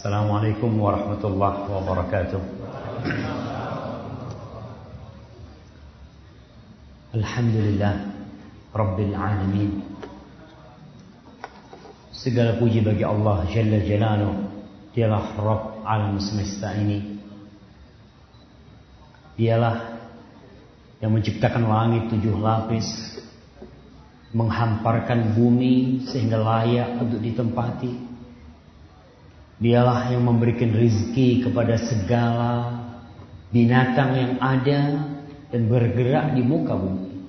Assalamualaikum warahmatullahi wabarakatuh. Alhamdulillah Rabbil Alamin. Segala puji bagi Allah Jalla Jalaluh. Dialah Rabb alam semesta ini. Dialah yang menciptakan langit tujuh lapis Menghamparkan bumi sehingga layak untuk ditempati Dialah yang memberikan rizki kepada segala binatang yang ada dan bergerak di muka bumi.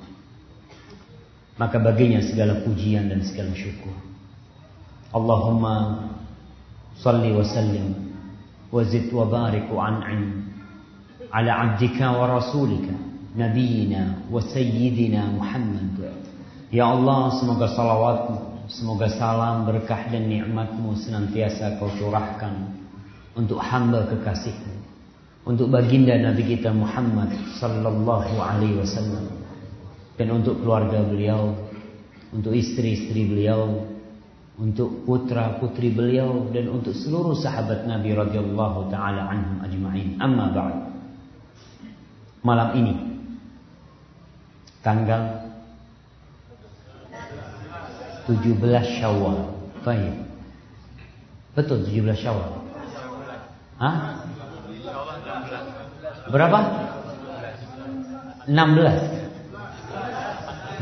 Maka baginya segala pujian dan segala syukur. Allahumma salli wa sallim wa zid wa barik wa an'im ala abdika wa rasulika nabiyina wa sayyidina Muhammad. Ya Allah, semoga salawatmu, semoga salam, berkah dan nikmatmu senantiasa kau curahkan untuk hamba kekasihmu untuk baginda Nabi kita Muhammad sallallahu alaihi wasallam dan untuk keluarga beliau, untuk istri-istri beliau, untuk putra-putri beliau dan untuk seluruh sahabat Nabi radhiyallahu taala anhum ajma'in. Amma ba'd. Malam ini tanggal 17 Syawal. Baik. Betul 17 Syawal. Hah? Berapa? 16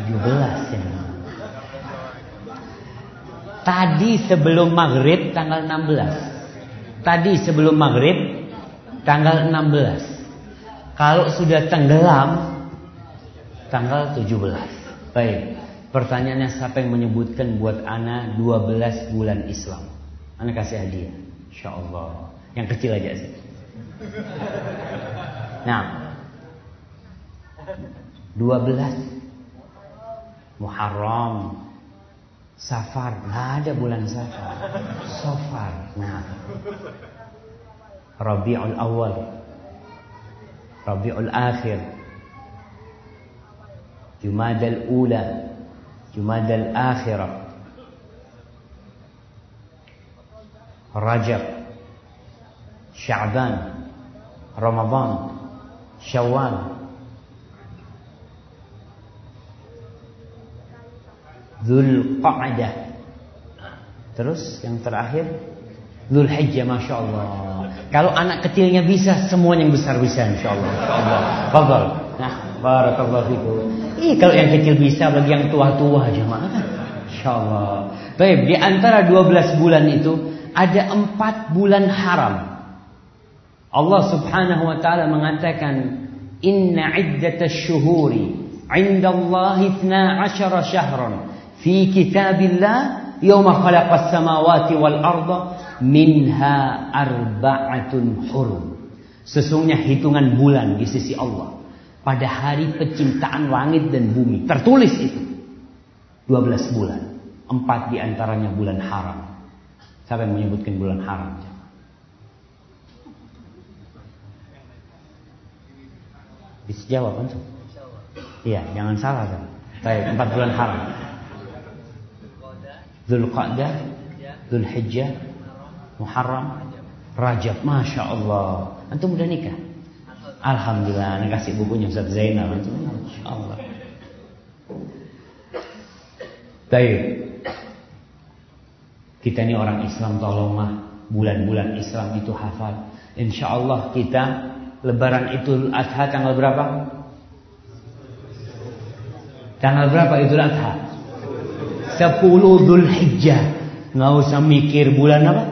17 ya Tadi sebelum maghrib tanggal 16 Tadi sebelum maghrib tanggal 16 Kalau sudah tenggelam Tanggal 17 Baik Pertanyaannya siapa yang menyebutkan buat Ana 12 bulan Islam? Ana kasih hadiah. Insya Allah Yang kecil aja sih. Nah 12 Muharram. Safar. Nggak ada bulan Safar. Safar. Nah Rabi'ul Awal. Rabi'ul Akhir. Jumadal Ula Jumadal Akhirah. Rajab. Sya'ban. Ramadan. Syawal. Zulqa'dah Terus yang terakhir? Zulhijjah Masya Allah Kalau anak kecilnya bisa Semua yang besar bisa Insya Allah. Fadal Nah Barakallahu fikum Ih, Kalau yang kecil bisa Bagi yang tua-tua jemaah. Insya Allah Baik, di antara 12 bulan itu Ada 4 bulan haram. Allah subhanahu wa ta'ala mengatakan Inna iddatash syuhuri Indallahi 12 syahran Fi kitabillah Yawma khalaqas samawati wal arda Minha arba'atun hurum. Sesungguhnya hitungan bulan di sisi Allah Pada hari penciptaan langit dan bumi Tertulis itu 12 bulan Empat di antaranya bulan haram Siapa yang menyebutkan bulan haram? Bisa jawab antum? Iya, jangan salah kan. Baik, empat bulan haram. Zulqa'dah, Zulhijjah, Muharram, Rajab. Masya Allah. Antum udah nikah? Alhamdulillah, Anda kasih bukunya Ustaz Zainal. Allah. Baik. Kita ini orang Islam tolonglah bulan-bulan Islam itu hafal. Insya Allah kita Lebaran Idul Adha tanggal berapa? Tanggal berapa Idul Adha? 10 Dhul Hijjah. Nggak usah mikir bulan apa?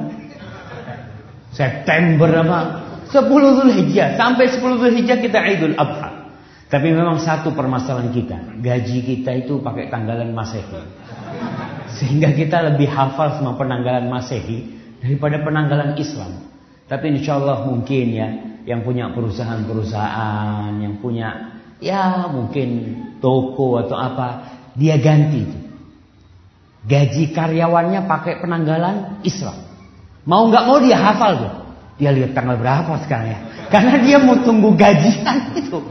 September apa? 10 Dhul Hijjah. Sampai 10 Dhul Hijjah kita Idul Adha. Tapi memang satu permasalahan kita. Gaji kita itu pakai tanggalan Masehi. Sehingga kita lebih hafal sama penanggalan Masehi daripada penanggalan Islam. Tapi insya Allah mungkin ya yang punya perusahaan-perusahaan, yang punya ya mungkin toko atau apa, dia ganti itu. Gaji karyawannya pakai penanggalan Islam. Mau nggak mau dia hafal tuh. Dia lihat tanggal berapa sekarang ya. Karena dia mau tunggu gajian itu.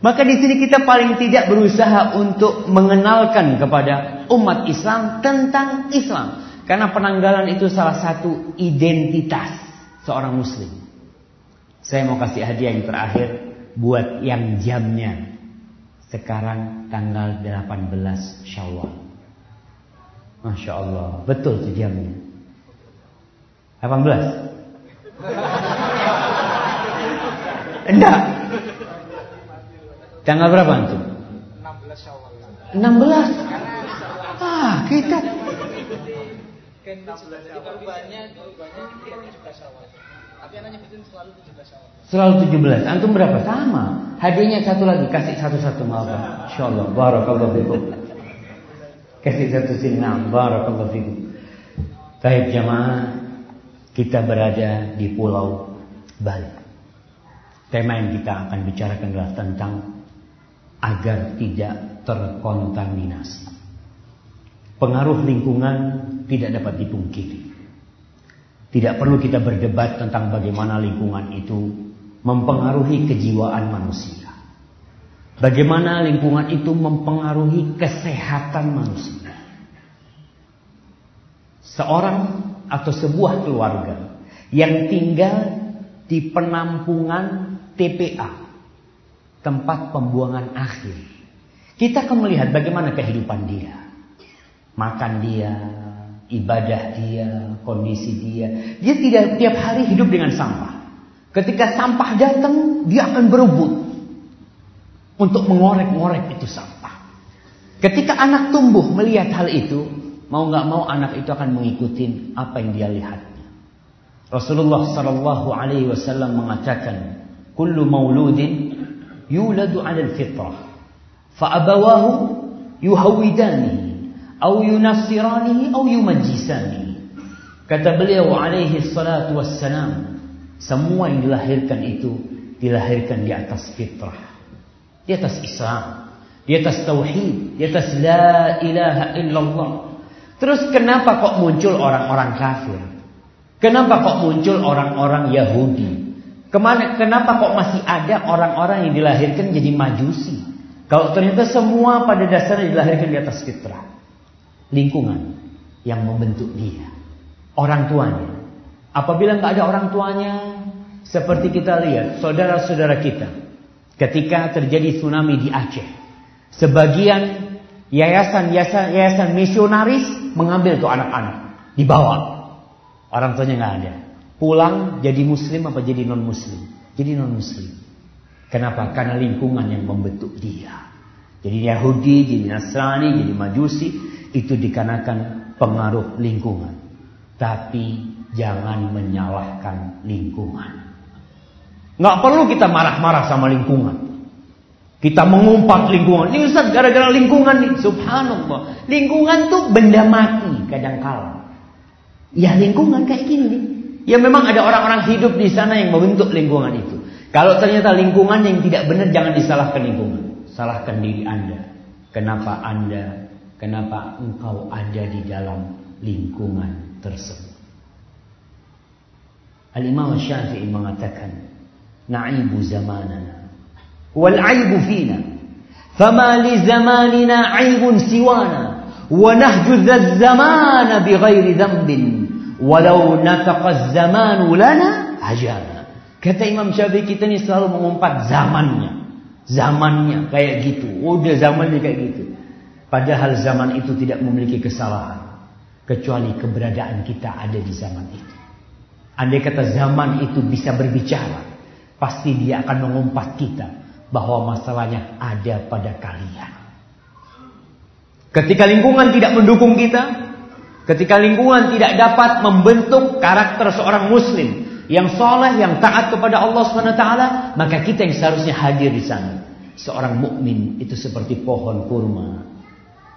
Maka di sini kita paling tidak berusaha untuk mengenalkan kepada umat Islam tentang Islam. Karena penanggalan itu salah satu identitas seorang muslim. Saya mau kasih hadiah yang terakhir buat yang jamnya. Sekarang tanggal 18 Syawal. Masya Allah, betul tuh jamnya. 18? Enggak. Tanggal berapa antum? 16 Syawal. 16? Ah, kita selalu 17 Antum berapa? Sama. Hadiahnya satu lagi, kasih satu-satu maaf. Insyaallah. Barakallahu fikum. Kasih satu sini. Nah, barakallahu fikum. Baik jamaah, kita berada di Pulau Bali. Tema yang kita akan bicarakan adalah tentang agar tidak terkontaminasi. Pengaruh lingkungan tidak dapat dipungkiri. Tidak perlu kita berdebat tentang bagaimana lingkungan itu mempengaruhi kejiwaan manusia. Bagaimana lingkungan itu mempengaruhi kesehatan manusia. Seorang atau sebuah keluarga yang tinggal di penampungan TPA, tempat pembuangan akhir. Kita akan melihat bagaimana kehidupan dia makan dia, ibadah dia, kondisi dia. Dia tidak tiap hari hidup dengan sampah. Ketika sampah datang, dia akan berebut untuk mengorek-ngorek itu sampah. Ketika anak tumbuh melihat hal itu, mau nggak mau anak itu akan mengikuti apa yang dia lihatnya. Rasulullah Shallallahu Alaihi Wasallam mengatakan, "Kullu mauludin yuladu 'ala al-fitrah, fa abawahu yuhawidanihi au yunassiranihi au yumajjisani. Kata beliau alaihi salatu wassalam, semua yang dilahirkan itu dilahirkan di atas fitrah. Di atas Islam, di atas tauhid, di atas la ilaha illallah. Terus kenapa kok muncul orang-orang kafir? Kenapa kok muncul orang-orang Yahudi? Ke mana, kenapa kok masih ada orang-orang yang dilahirkan jadi majusi? Kalau ternyata semua pada dasarnya dilahirkan di atas fitrah lingkungan yang membentuk dia. Orang tuanya. Apabila nggak ada orang tuanya, seperti kita lihat saudara-saudara kita, ketika terjadi tsunami di Aceh, sebagian yayasan-yayasan yayasan misionaris mengambil tuh anak-anak, dibawa. Orang tuanya nggak ada. Pulang jadi muslim apa jadi non muslim? Jadi non muslim. Kenapa? Karena lingkungan yang membentuk dia. Jadi Yahudi, jadi Nasrani, jadi Majusi itu dikarenakan pengaruh lingkungan. Tapi jangan menyalahkan lingkungan. Nggak perlu kita marah-marah sama lingkungan. Kita mengumpat lingkungan. Ini Ustaz gara-gara lingkungan nih. Subhanallah. Lingkungan tuh benda mati kadang kala. Ya lingkungan kayak gini nih. Ya memang ada orang-orang hidup di sana yang membentuk lingkungan itu. Kalau ternyata lingkungan yang tidak benar jangan disalahkan lingkungan. Salahkan diri Anda. Kenapa Anda Kenapa engkau ada di dalam lingkungan tersebut? Al-Imam Syafi'i mengatakan, "Na'ibu zamanana Fama li zamanina 'aibun siwana wa nahju zamana bighairi dhanbin walau nataqa zamanu lana hajana." Kata Imam Syafi'i kita ini selalu mengumpat zamannya. Zamannya kayak gitu. Udah zamannya kayak gitu. Padahal zaman itu tidak memiliki kesalahan. Kecuali keberadaan kita ada di zaman itu. Andai kata zaman itu bisa berbicara. Pasti dia akan mengumpat kita. Bahwa masalahnya ada pada kalian. Ketika lingkungan tidak mendukung kita. Ketika lingkungan tidak dapat membentuk karakter seorang muslim. Yang soleh, yang taat kepada Allah SWT. Maka kita yang seharusnya hadir di sana. Seorang mukmin itu seperti pohon kurma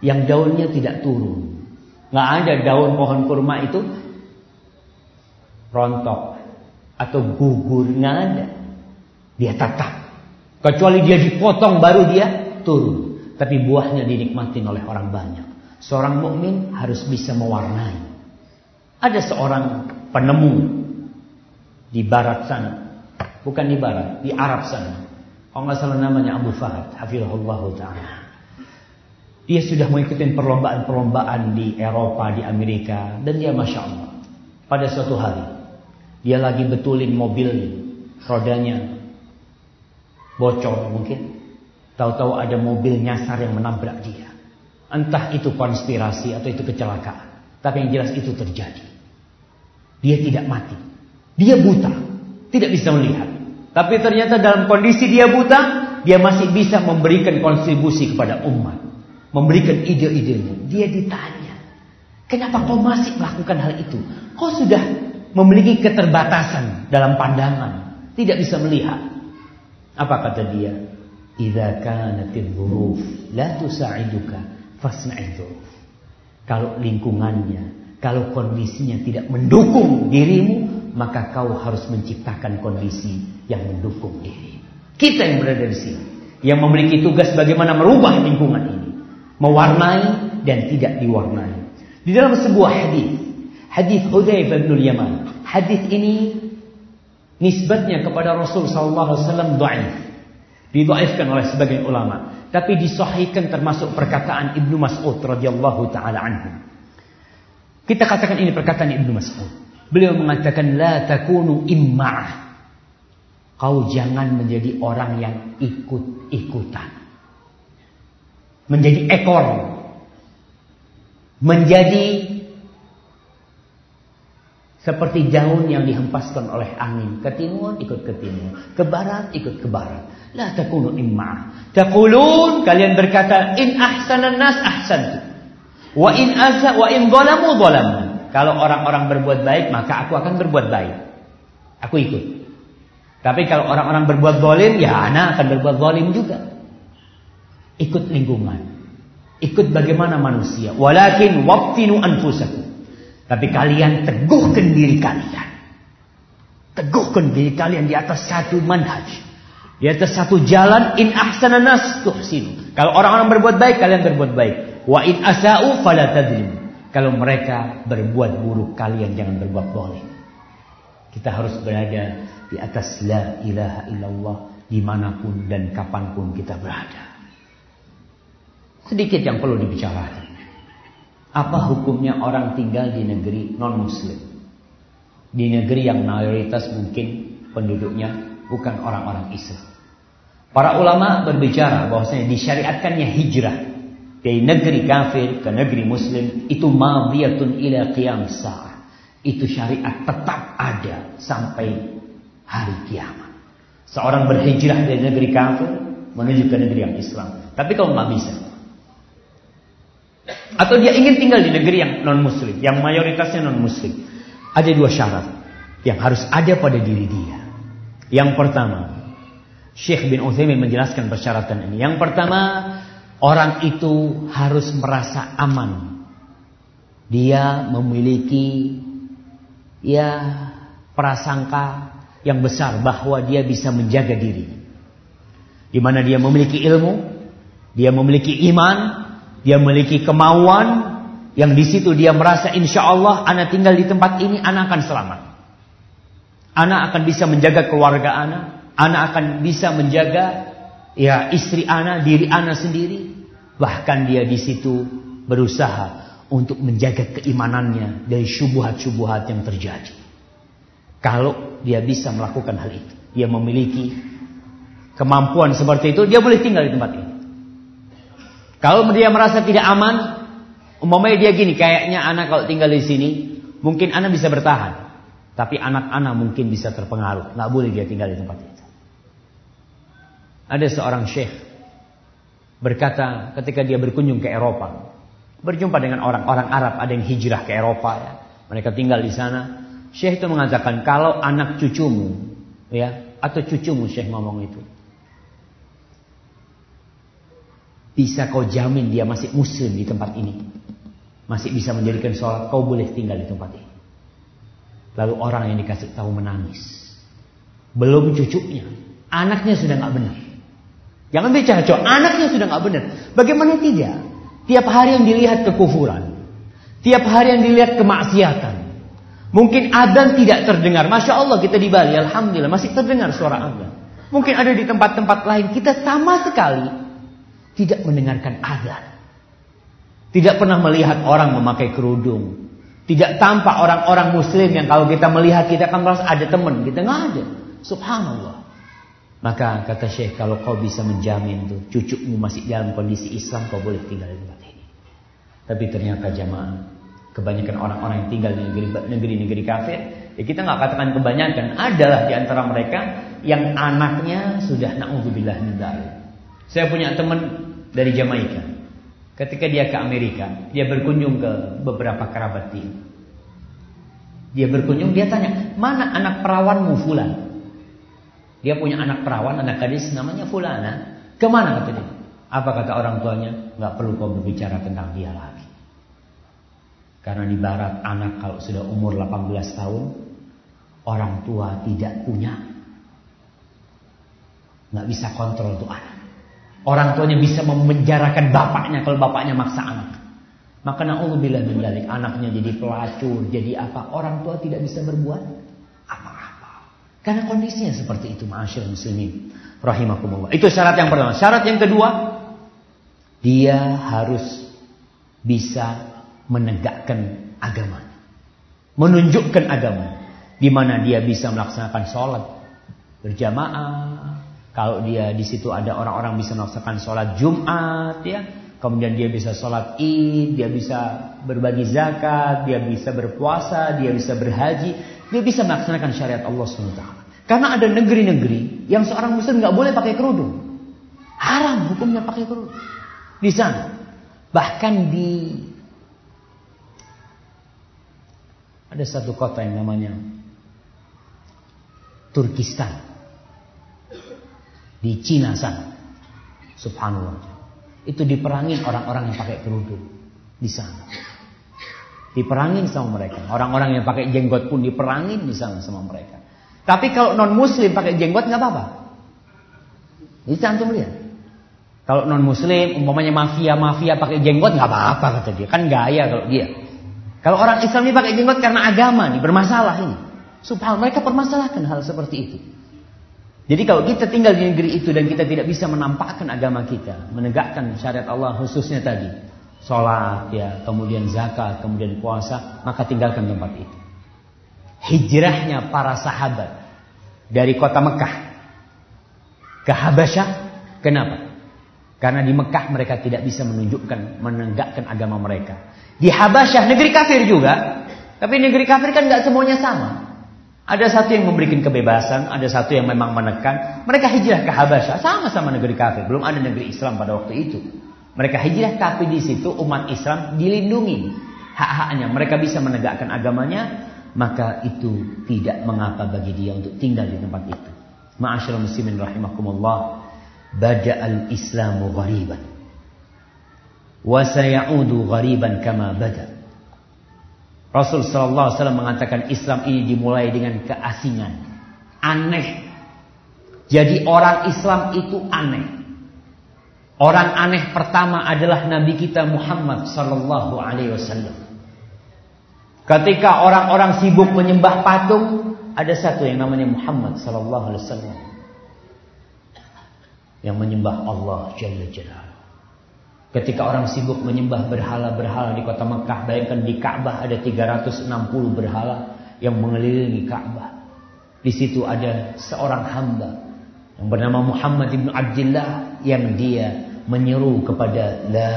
yang daunnya tidak turun. Nggak ada daun pohon kurma itu rontok atau gugur, nggak ada. Dia tetap. Kecuali dia dipotong baru dia turun. Tapi buahnya dinikmati oleh orang banyak. Seorang mukmin harus bisa mewarnai. Ada seorang penemu di barat sana. Bukan di barat, di Arab sana. Kalau nggak salah namanya Abu Fahad, hafizahullah ta'ala. Dia sudah mengikuti perlombaan-perlombaan di Eropa, di Amerika. Dan dia Masya Allah. Pada suatu hari. Dia lagi betulin mobil Rodanya bocor mungkin. Tahu-tahu ada mobil nyasar yang menabrak dia. Entah itu konspirasi atau itu kecelakaan. Tapi yang jelas itu terjadi. Dia tidak mati. Dia buta. Tidak bisa melihat. Tapi ternyata dalam kondisi dia buta. Dia masih bisa memberikan kontribusi kepada umat memberikan ide-idenya. Dia ditanya, kenapa kau masih melakukan hal itu? Kau sudah memiliki keterbatasan dalam pandangan, tidak bisa melihat. Apa kata dia? Idza kanatil dhuruf la tusa'iduka fasna'id Kalau lingkungannya, kalau kondisinya tidak mendukung dirimu, maka kau harus menciptakan kondisi yang mendukung diri. Kita yang berada di sini, yang memiliki tugas bagaimana merubah lingkungan ini mewarnai dan tidak diwarnai. Di dalam sebuah hadis, hadis Hudzaifah bin Yaman, hadis ini nisbatnya kepada Rasul sallallahu alaihi wasallam dhaif. Didhaifkan oleh sebagian ulama, tapi disahihkan termasuk perkataan Ibnu Mas'ud radhiyallahu taala anhu. Kita katakan ini perkataan Ibnu Mas'ud. Beliau mengatakan la takunu imma'ah. Kau jangan menjadi orang yang ikut-ikutan menjadi ekor, menjadi seperti daun yang dihempaskan oleh angin. Ke timur ikut ke timur. Ke barat ikut ke barat. La takunu imma. Taqulun kalian berkata in ahsanan nas ahsantu. Wa in asa wa in zalamu zalamu. Kalau orang-orang berbuat baik maka aku akan berbuat baik. Aku ikut. Tapi kalau orang-orang berbuat zalim ya anak akan berbuat zalim juga ikut lingkungan. Ikut bagaimana manusia. Walakin waktinu anfusakum. Tapi kalian teguhkan diri kalian. Teguhkan diri kalian di atas satu manhaj. Di atas satu jalan in ahsana nas tuhsin. Kalau orang-orang berbuat baik, kalian berbuat baik. Wa in asa'u fala. Kalau mereka berbuat buruk, kalian jangan berbuat boleh. Kita harus berada di atas la ilaha illallah di mana pun dan kapan pun kita berada. Sedikit yang perlu dibicarakan. Apa hukumnya orang tinggal di negeri non-muslim? Di negeri yang mayoritas mungkin penduduknya bukan orang-orang Islam. Para ulama berbicara bahwasanya disyariatkannya hijrah dari negeri kafir ke negeri muslim itu madiyatun ila qiyam sa'ah. Itu syariat tetap ada sampai hari kiamat. Seorang berhijrah dari negeri kafir menuju ke negeri yang Islam. Tapi kalau nggak bisa, atau dia ingin tinggal di negeri yang non muslim, yang mayoritasnya non muslim. Ada dua syarat yang harus ada pada diri dia. Yang pertama, Syekh bin Utsaimin menjelaskan persyaratan ini. Yang pertama, orang itu harus merasa aman. Dia memiliki ya prasangka yang besar bahwa dia bisa menjaga diri. Di mana dia memiliki ilmu, dia memiliki iman, dia memiliki kemauan yang di situ dia merasa insya Allah anak tinggal di tempat ini anak akan selamat. Anak akan bisa menjaga keluarga anak, anak akan bisa menjaga ya istri anak, diri anak sendiri. Bahkan dia di situ berusaha untuk menjaga keimanannya dari syubhat-syubhat yang terjadi. Kalau dia bisa melakukan hal itu, dia memiliki kemampuan seperti itu, dia boleh tinggal di tempat ini. Kalau dia merasa tidak aman, umpamanya dia gini, kayaknya anak kalau tinggal di sini, mungkin anak bisa bertahan. Tapi anak-anak mungkin bisa terpengaruh. Nggak boleh dia tinggal di tempat itu. Ada seorang syekh berkata ketika dia berkunjung ke Eropa, berjumpa dengan orang-orang Arab, ada yang hijrah ke Eropa ya. Mereka tinggal di sana. Syekh itu mengatakan kalau anak cucumu ya atau cucumu Syekh ngomong itu Bisa kau jamin dia masih muslim di tempat ini. Masih bisa menjadikan sholat. Kau boleh tinggal di tempat ini. Lalu orang yang dikasih tahu menangis. Belum cucunya. Anaknya sudah nggak benar. Jangan bicara cowok. Anaknya sudah nggak benar. Bagaimana tidak? Tiap hari yang dilihat kekufuran. Tiap hari yang dilihat kemaksiatan. Mungkin adzan tidak terdengar. Masya Allah kita di Bali. Alhamdulillah masih terdengar suara adzan. Mungkin ada di tempat-tempat lain. Kita sama sekali tidak mendengarkan azan. Tidak pernah melihat orang memakai kerudung. Tidak tampak orang-orang muslim yang kalau kita melihat kita akan merasa ada teman. Kita nggak ada. Subhanallah. Maka kata Syekh kalau kau bisa menjamin tuh cucumu masih dalam kondisi Islam kau boleh tinggal di tempat ini. Tapi ternyata jamaah kebanyakan orang-orang yang tinggal di negeri-negeri kafir ya kita nggak katakan kebanyakan adalah di antara mereka yang anaknya sudah naudzubillah min Saya punya teman dari Jamaika. Ketika dia ke Amerika, dia berkunjung ke beberapa kerabat dia. Dia berkunjung, dia tanya, mana anak perawanmu Fulan? Dia punya anak perawan, anak gadis namanya Fulana. Ke mana kata dia? Apa kata orang tuanya? Gak perlu kau berbicara tentang dia lagi. Karena di barat anak kalau sudah umur 18 tahun, orang tua tidak punya. Gak bisa kontrol tuh anak. Orang tuanya bisa memenjarakan bapaknya kalau bapaknya maksa anak. Maka na'udzubillah min dalik, anaknya jadi pelacur, jadi apa? Orang tua tidak bisa berbuat apa-apa. Karena kondisinya seperti itu, ma'asyil muslimin. Rahimakumullah. Itu syarat yang pertama. Syarat yang kedua, dia harus bisa menegakkan agama. Menunjukkan agama. Di mana dia bisa melaksanakan sholat berjamaah, kalau dia di situ ada orang-orang bisa melaksanakan sholat Jumat, ya, kemudian dia bisa sholat Id, dia bisa berbagi zakat, dia bisa berpuasa, dia bisa berhaji, dia bisa melaksanakan syariat Allah SWT. Karena ada negeri-negeri yang seorang muslim nggak boleh pakai kerudung, haram hukumnya pakai kerudung. Di sana, bahkan di ada satu kota yang namanya Turkistan di Cina sana. Subhanallah. Itu diperangin orang-orang yang pakai kerudung di sana. Diperangin sama mereka. Orang-orang yang pakai jenggot pun diperangin di sana sama mereka. Tapi kalau non muslim pakai jenggot nggak apa-apa. Ini cantum lihat. Kalau non muslim umpamanya mafia-mafia pakai jenggot nggak apa-apa kata dia. Kan gaya kalau dia. Kalau orang Islam ini pakai jenggot karena agama nih bermasalah ini. Subhanallah mereka permasalahkan hal seperti itu. Jadi kalau kita tinggal di negeri itu dan kita tidak bisa menampakkan agama kita, menegakkan syariat Allah khususnya tadi, sholat ya, kemudian zakat, kemudian puasa, maka tinggalkan tempat itu. Hijrahnya para sahabat dari kota Mekah ke Habasyah, kenapa? Karena di Mekah mereka tidak bisa menunjukkan, menegakkan agama mereka. Di Habasyah, negeri kafir juga, tapi negeri kafir kan nggak semuanya sama. Ada satu yang memberikan kebebasan, ada satu yang memang menekan. Mereka hijrah ke Habasyah, sama-sama negeri kafir. Belum ada negeri Islam pada waktu itu. Mereka hijrah kafir di situ, umat Islam dilindungi hak-haknya. Mereka bisa menegakkan agamanya, maka itu tidak mengapa bagi dia untuk tinggal di tempat itu. Ma'asyiral muslimin rahimakumullah. Bada'al Islamu ghariban. Wa sayaudu ghariban kama bada'. Rasul Sallallahu Alaihi Wasallam mengatakan Islam ini dimulai dengan keasingan, aneh. Jadi orang Islam itu aneh. Orang aneh pertama adalah Nabi kita Muhammad Sallallahu Alaihi Wasallam. Ketika orang-orang sibuk menyembah patung, ada satu yang namanya Muhammad Sallallahu Alaihi Wasallam yang menyembah Allah Jalla Jalla. Ketika orang sibuk menyembah berhala-berhala di kota Mekah, bayangkan di Ka'bah ada 360 berhala yang mengelilingi Ka'bah. Di situ ada seorang hamba yang bernama Muhammad bin Abdullah yang dia menyeru kepada la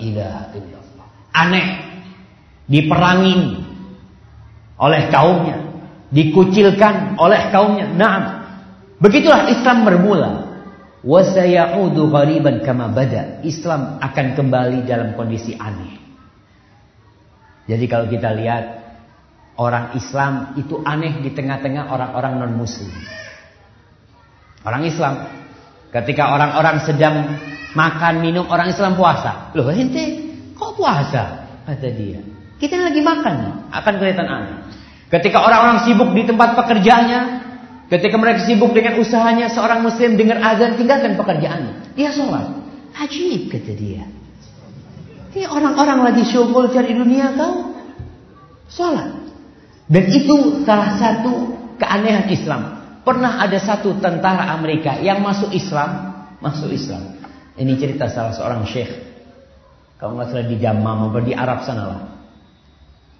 ilaha illallah. Aneh. Diperangin oleh kaumnya, dikucilkan oleh kaumnya. Nah, begitulah Islam bermula. Wasayaudu ghariban kama bada. Islam akan kembali dalam kondisi aneh. Jadi kalau kita lihat orang Islam itu aneh di tengah-tengah orang-orang non muslim. Orang Islam ketika orang-orang sedang makan minum orang Islam puasa. Loh ente kok puasa? Kata dia. Kita lagi makan akan kelihatan aneh. Ketika orang-orang sibuk di tempat pekerjaannya Ketika mereka sibuk dengan usahanya, seorang muslim dengar azan, tinggalkan pekerjaannya. Dia sholat. Ajib kata dia. Ini orang-orang lagi syukur cari dunia kau. Sholat. Dan itu salah satu keanehan Islam. Pernah ada satu tentara Amerika yang masuk Islam. Masuk Islam. Ini cerita salah seorang syekh. Kalau nggak salah di atau di Arab sana lah.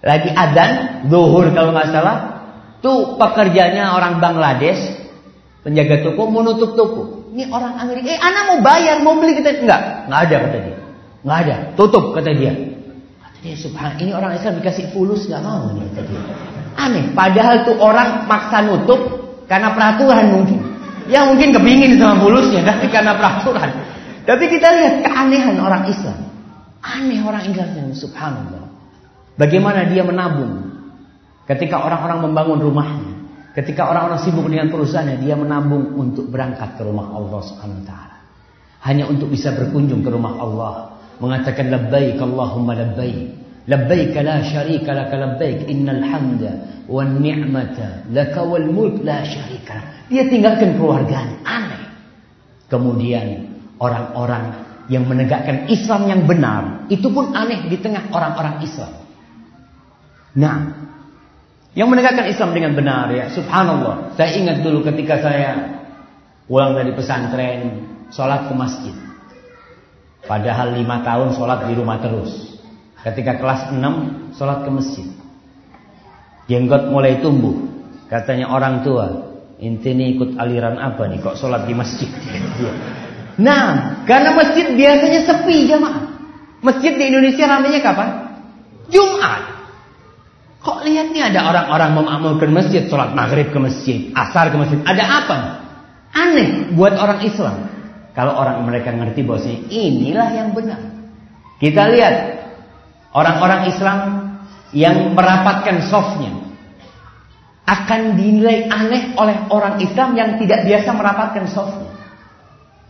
Lagi adan, zuhur kalau nggak salah. Tuh pekerjanya orang Bangladesh, penjaga toko mau nutup toko. Ini orang Amerika, eh anak mau bayar, mau beli kita enggak, enggak ada kata dia. Enggak ada, tutup kata dia. Kata dia subhan, ini orang Islam dikasih fulus nggak mau nih kata dia. Aneh, padahal tuh orang maksa nutup karena peraturan mungkin. Ya mungkin kepingin sama fulusnya, tapi karena peraturan. Tapi kita lihat keanehan orang Islam. Aneh orang Islam subhanallah. Bagaimana dia menabung ketika orang-orang membangun rumahnya, ketika orang-orang sibuk dengan perusahaannya, dia menabung untuk berangkat ke rumah Allah wa taala. Hanya untuk bisa berkunjung ke rumah Allah, mengatakan labbaik Allahumma labbaik. Labbaik la syarika laka labbaik innal hamda wan ni'mata laka wal mulk la syarika. Dia tinggalkan keluarganya, aneh. Kemudian orang-orang yang menegakkan Islam yang benar, itu pun aneh di tengah orang-orang Islam. Nah, yang menegakkan Islam dengan benar ya, subhanallah. Saya ingat dulu ketika saya pulang dari pesantren, sholat ke masjid. Padahal lima tahun sholat di rumah terus. Ketika kelas 6, sholat ke masjid. Jenggot mulai tumbuh. Katanya orang tua, inti ini ikut aliran apa nih kok sholat di masjid? Nah, karena masjid biasanya sepi jamaah. Masjid di Indonesia ramainya kapan? Jumat. Kok lihat nih ada orang-orang memakmurkan masjid, sholat maghrib ke masjid, asar ke masjid. Ada apa? Aneh buat orang Islam. Kalau orang mereka ngerti bahwa inilah yang benar. Kita lihat orang-orang Islam yang merapatkan softnya akan dinilai aneh oleh orang Islam yang tidak biasa merapatkan softnya.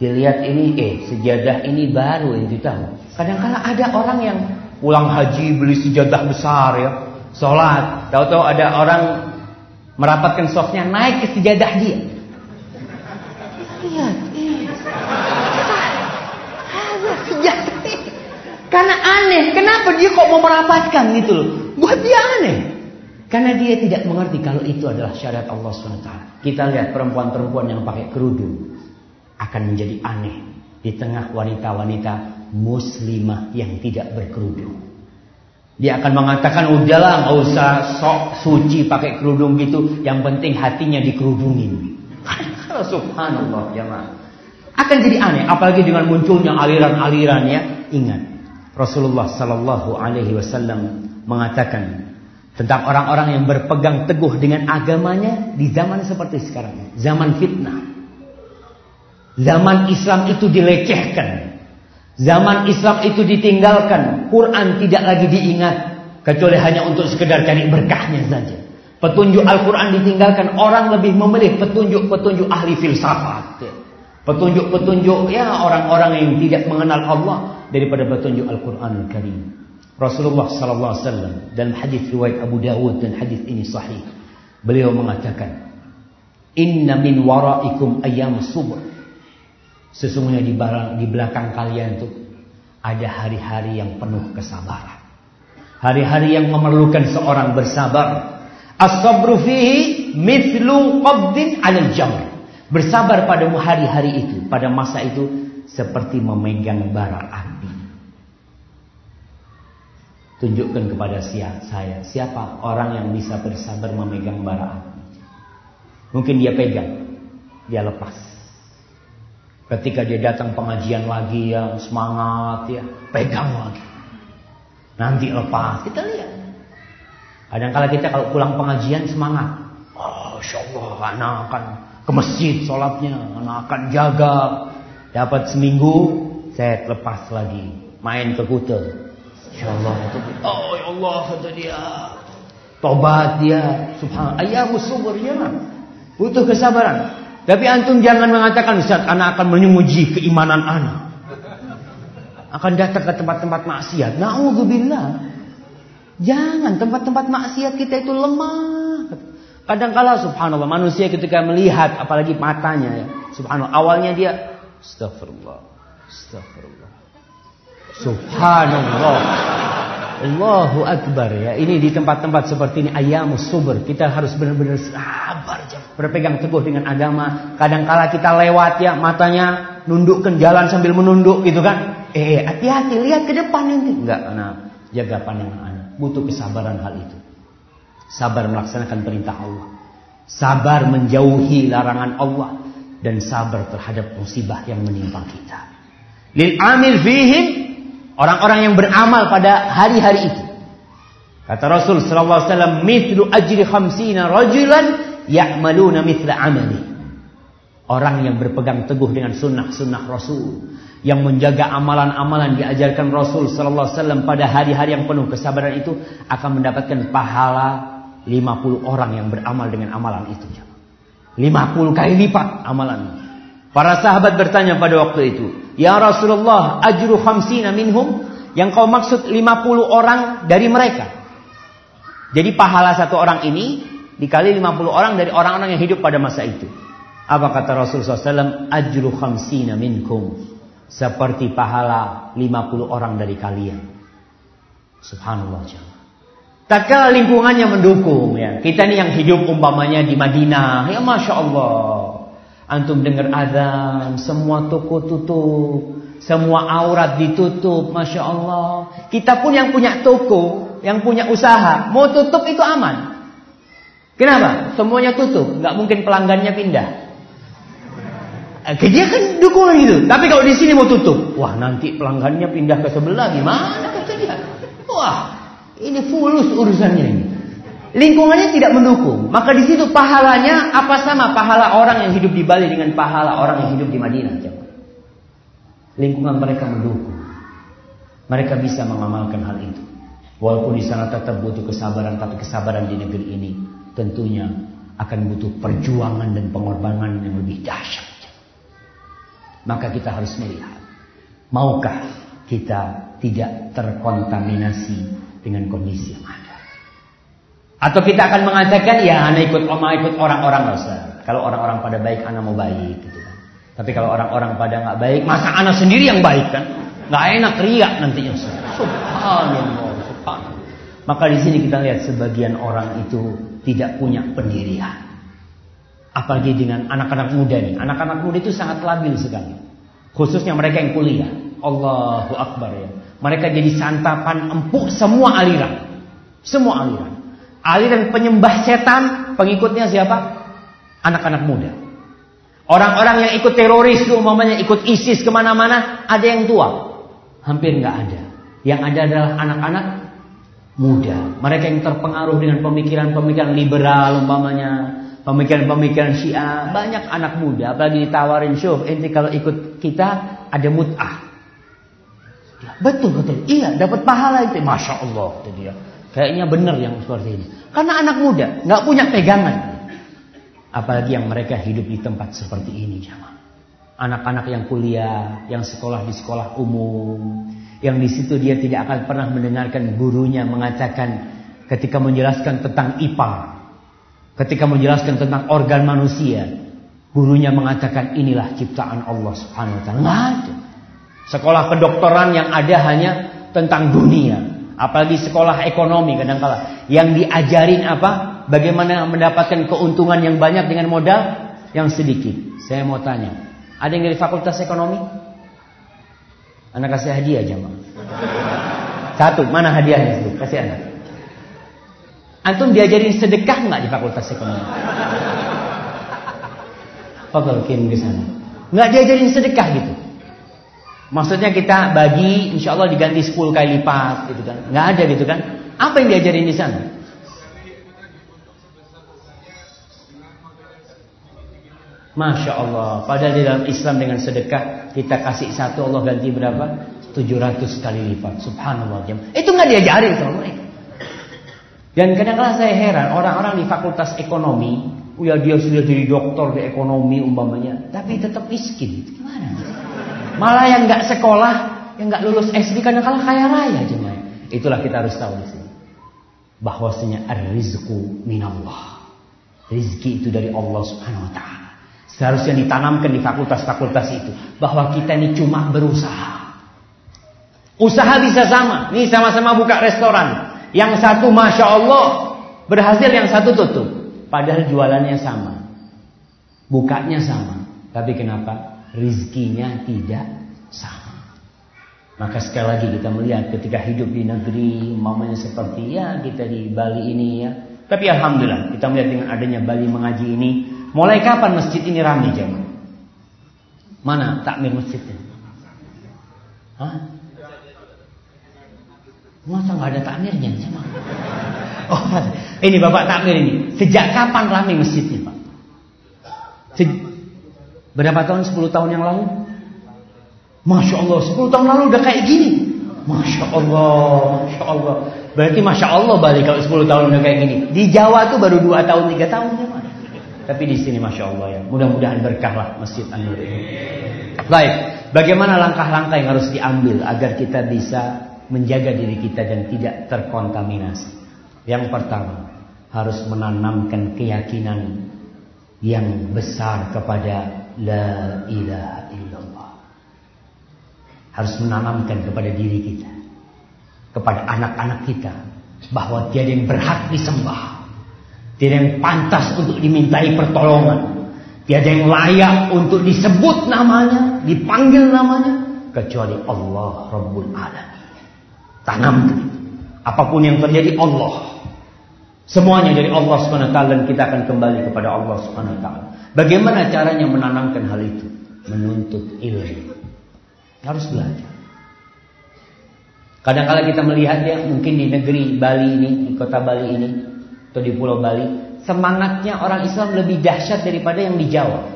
Dilihat ini, eh sejadah ini baru yang tahu. Kadang-kala ada orang yang pulang haji beli sejadah besar ya, sholat. Tahu-tahu ada orang merapatkan softnya naik ke sejadah dia. Karena aneh, kenapa dia kok mau merapatkan gitu loh? Buat dia aneh. Karena dia tidak mengerti kalau itu adalah syariat Allah SWT. Kita lihat perempuan-perempuan yang pakai kerudung akan menjadi aneh di tengah wanita-wanita muslimah yang tidak berkerudung. Dia akan mengatakan udahlah nggak usah sok suci pakai kerudung gitu, yang penting hatinya dikerudungin. Subhanallah jemaah. Akan jadi aneh apalagi dengan munculnya aliran-aliran ya. Ingat Rasulullah sallallahu alaihi wasallam mengatakan tentang orang-orang yang berpegang teguh dengan agamanya di zaman seperti sekarang, zaman fitnah. Zaman Islam itu dilecehkan. Zaman Islam itu ditinggalkan. Quran tidak lagi diingat. Kecuali hanya untuk sekedar cari berkahnya saja. Petunjuk Al-Quran ditinggalkan. Orang lebih memilih petunjuk-petunjuk ahli filsafat. Petunjuk-petunjuk ya orang-orang yang tidak mengenal Allah. Daripada petunjuk Al-Quran Al-Karim. Rasulullah SAW dalam hadis riwayat Abu Dawud dan hadis ini sahih. Beliau mengatakan. Inna min waraikum ayam subur. Sesungguhnya di, di belakang kalian itu ada hari-hari yang penuh kesabaran. Hari-hari yang memerlukan seorang bersabar. As-sabru fihi mithlu qabdin 'alal jamr. Bersabar pada hari-hari itu, pada masa itu seperti memegang bara api. Tunjukkan kepada saya, siapa orang yang bisa bersabar memegang bara api. Mungkin dia pegang, dia lepas. Ketika dia datang pengajian lagi ya semangat ya, pegang lagi. Nanti lepas, kita lihat. Kadang-kala kita kalau pulang pengajian semangat. Oh, Insya Allah anak akan ke masjid sholatnya, anak akan jaga. Dapat seminggu, saya lepas lagi. Main ke Kuta. Insya Allah. Oh ya Allah kata dia. Tobat dia. Subhanallah. Ayamu subur ya. Butuh kesabaran. Tapi antum jangan mengatakan Ustaz, anak akan menguji keimanan anak. Akan datang ke tempat-tempat maksiat. Nauzubillah. Jangan tempat-tempat maksiat kita itu lemah. Kadang-kala subhanallah manusia ketika melihat apalagi matanya ya. Subhanallah awalnya dia astagfirullah. Astagfirullah. Subhanallah. Allahu Akbar ya. Ini di tempat-tempat seperti ini ayamus subur. Kita harus benar-benar sabar berpegang teguh dengan agama. Kadang kala kita lewat ya matanya nundukkan jalan sambil menunduk gitu kan. Eh, hati-hati, lihat ke depan nanti. Enggak, anak. Jaga pandangan anak. Butuh kesabaran hal itu. Sabar melaksanakan perintah Allah. Sabar menjauhi larangan Allah. Dan sabar terhadap musibah yang menimpa kita. Lil amil fihim. Orang-orang yang beramal pada hari-hari itu. Kata Rasul sallallahu alaihi wasallam, "Mithlu ajri khamsina rajulan ya'maluna mithla amali." Orang yang berpegang teguh dengan sunnah-sunnah Rasul. Yang menjaga amalan-amalan diajarkan Rasul Sallallahu Alaihi Wasallam pada hari-hari yang penuh kesabaran itu. Akan mendapatkan pahala 50 orang yang beramal dengan amalan itu. 50 kali lipat amalan. Para sahabat bertanya pada waktu itu. Ya Rasulullah ajru khamsina minhum. Yang kau maksud 50 orang dari mereka. Jadi pahala satu orang ini dikali 50 orang dari orang-orang yang hidup pada masa itu. Apa kata Rasulullah SAW? Ajru khamsina minkum. Seperti pahala 50 orang dari kalian. Subhanallah. Tak kala lingkungannya mendukung ya. Kita ini yang hidup umpamanya di Madinah. Ya Masya Allah. Antum dengar azan. Semua toko tutup. Semua aurat ditutup. Masya Allah. Kita pun yang punya toko. Yang punya usaha. Mau tutup itu aman. Kenapa? Semuanya tutup. Nggak mungkin pelanggannya pindah. Eh, dia kan dukungan itu. Tapi kalau di sini mau tutup, wah nanti pelanggannya pindah ke sebelah gimana? Wah, ini fulus urusannya ini. Lingkungannya tidak mendukung. Maka di situ pahalanya apa sama pahala orang yang hidup di Bali dengan pahala orang yang hidup di Madinah. Lingkungan mereka mendukung. Mereka bisa mengamalkan hal itu. Walaupun di sana tetap butuh kesabaran, tapi kesabaran di negeri ini tentunya akan butuh perjuangan dan pengorbanan yang lebih dahsyat. Maka kita harus melihat. Maukah kita tidak terkontaminasi dengan kondisi yang ada? Atau kita akan mengatakan, ya anak ikut oma ikut orang-orang usah. Kalau orang-orang pada baik, anak mau baik gitu kan. Tapi kalau orang-orang pada nggak baik, masa anak sendiri yang baik kan? Nggak enak riak nantinya. Subhanallah, subhanallah. Maka di sini kita lihat sebagian orang itu tidak punya pendirian. Apalagi dengan anak-anak muda nih. Anak-anak muda itu sangat labil sekali. Khususnya mereka yang kuliah. Allahu Akbar ya. Mereka jadi santapan empuk semua aliran. Semua aliran. Aliran penyembah setan, pengikutnya siapa? Anak-anak muda. Orang-orang yang ikut teroris itu umpamanya ikut ISIS ke mana-mana, ada yang tua. Hampir nggak ada. Yang ada adalah anak-anak muda. Mereka yang terpengaruh dengan pemikiran-pemikiran liberal umpamanya pemikiran-pemikiran Syiah, banyak anak muda apalagi ditawarin syuf, ente kalau ikut kita ada mut'ah. Betul betul. Iya, dapat pahala itu. Masya Allah itu dia. Kayaknya benar yang seperti ini. Karena anak muda nggak punya pegangan. Apalagi yang mereka hidup di tempat seperti ini, jamaah. Anak-anak yang kuliah, yang sekolah di sekolah umum, yang di situ dia tidak akan pernah mendengarkan gurunya mengatakan ketika menjelaskan tentang IPA, Ketika menjelaskan tentang organ manusia, gurunya mengatakan inilah ciptaan Allah Subhanahu wa taala. ada. Sekolah kedokteran yang ada hanya tentang dunia, apalagi sekolah ekonomi kadang-kala yang diajarin apa? Bagaimana mendapatkan keuntungan yang banyak dengan modal yang sedikit. Saya mau tanya, ada yang dari fakultas ekonomi? Anak kasih hadiah jamaah. Satu, mana hadiahnya itu? Kasih anak. Antum diajarin sedekah nggak di fakultas ekonomi? Kim di sana. Nggak diajarin sedekah gitu. Maksudnya kita bagi, insya Allah diganti 10 kali lipat gitu kan. Nggak ada gitu kan. Apa yang diajarin di sana? Masya Allah. Padahal di dalam Islam dengan sedekah kita kasih satu Allah ganti berapa? 700 kali lipat. Subhanallah. Itu nggak diajarin sama. Dan kadang-kadang saya heran orang-orang di fakultas ekonomi, ya dia sudah jadi doktor di ekonomi umpamanya, tapi tetap miskin. Gimana? Malah yang nggak sekolah, yang nggak lulus SD kadang-kadang kaya raya cuma. Itulah kita harus tahu di sini. Bahwasanya ar-rizqu minallah. Rizki itu dari Allah Subhanahu wa taala. Seharusnya ditanamkan di fakultas-fakultas itu bahwa kita ini cuma berusaha. Usaha bisa sama. Nih sama-sama buka restoran. Yang satu Masya Allah berhasil, yang satu tutup. Padahal jualannya sama. Bukanya sama. Tapi kenapa? Rizkinya tidak sama. Maka sekali lagi kita melihat ketika hidup di negeri mamanya seperti ya kita di Bali ini ya. Tapi alhamdulillah kita melihat dengan adanya Bali mengaji ini, mulai kapan masjid ini ramai jemaah? Mana takmir masjidnya? Hah? Masa nggak ada takmirnya jemaah? Oh, ini Bapak takmir ini. Sejak kapan ramai masjidnya, Pak? Se Berapa tahun? 10 tahun yang lalu? Masya Allah, 10 tahun lalu udah kayak gini. Masya Allah, Masya Allah. Berarti Masya Allah balik kalau 10 tahun udah kayak gini. Di Jawa tuh baru 2 tahun, 3 tahun ya. Tapi di sini Masya Allah ya. Mudah-mudahan berkah lah Masjid An-Nur ini. Baik, bagaimana langkah-langkah yang harus diambil agar kita bisa menjaga diri kita dan tidak terkontaminasi. Yang pertama, harus menanamkan keyakinan yang besar kepada la ilaha illallah harus menanamkan kepada diri kita, kepada anak-anak kita, bahwa tiada yang berhak disembah, tiada yang pantas untuk dimintai pertolongan, tiada yang layak untuk disebut namanya, dipanggil namanya, kecuali Allah Rabbul Alamin. Tanamkan Apa pun yang terjadi Allah. Semuanya dari Allah SWT dan kita akan kembali kepada Allah SWT. Bagaimana caranya menanamkan hal itu? Menuntut ilmu. Harus belajar. Kadang-kala kita melihat ya mungkin di negeri Bali ini, di kota Bali ini, atau di Pulau Bali, semangatnya orang Islam lebih dahsyat daripada yang di Jawa.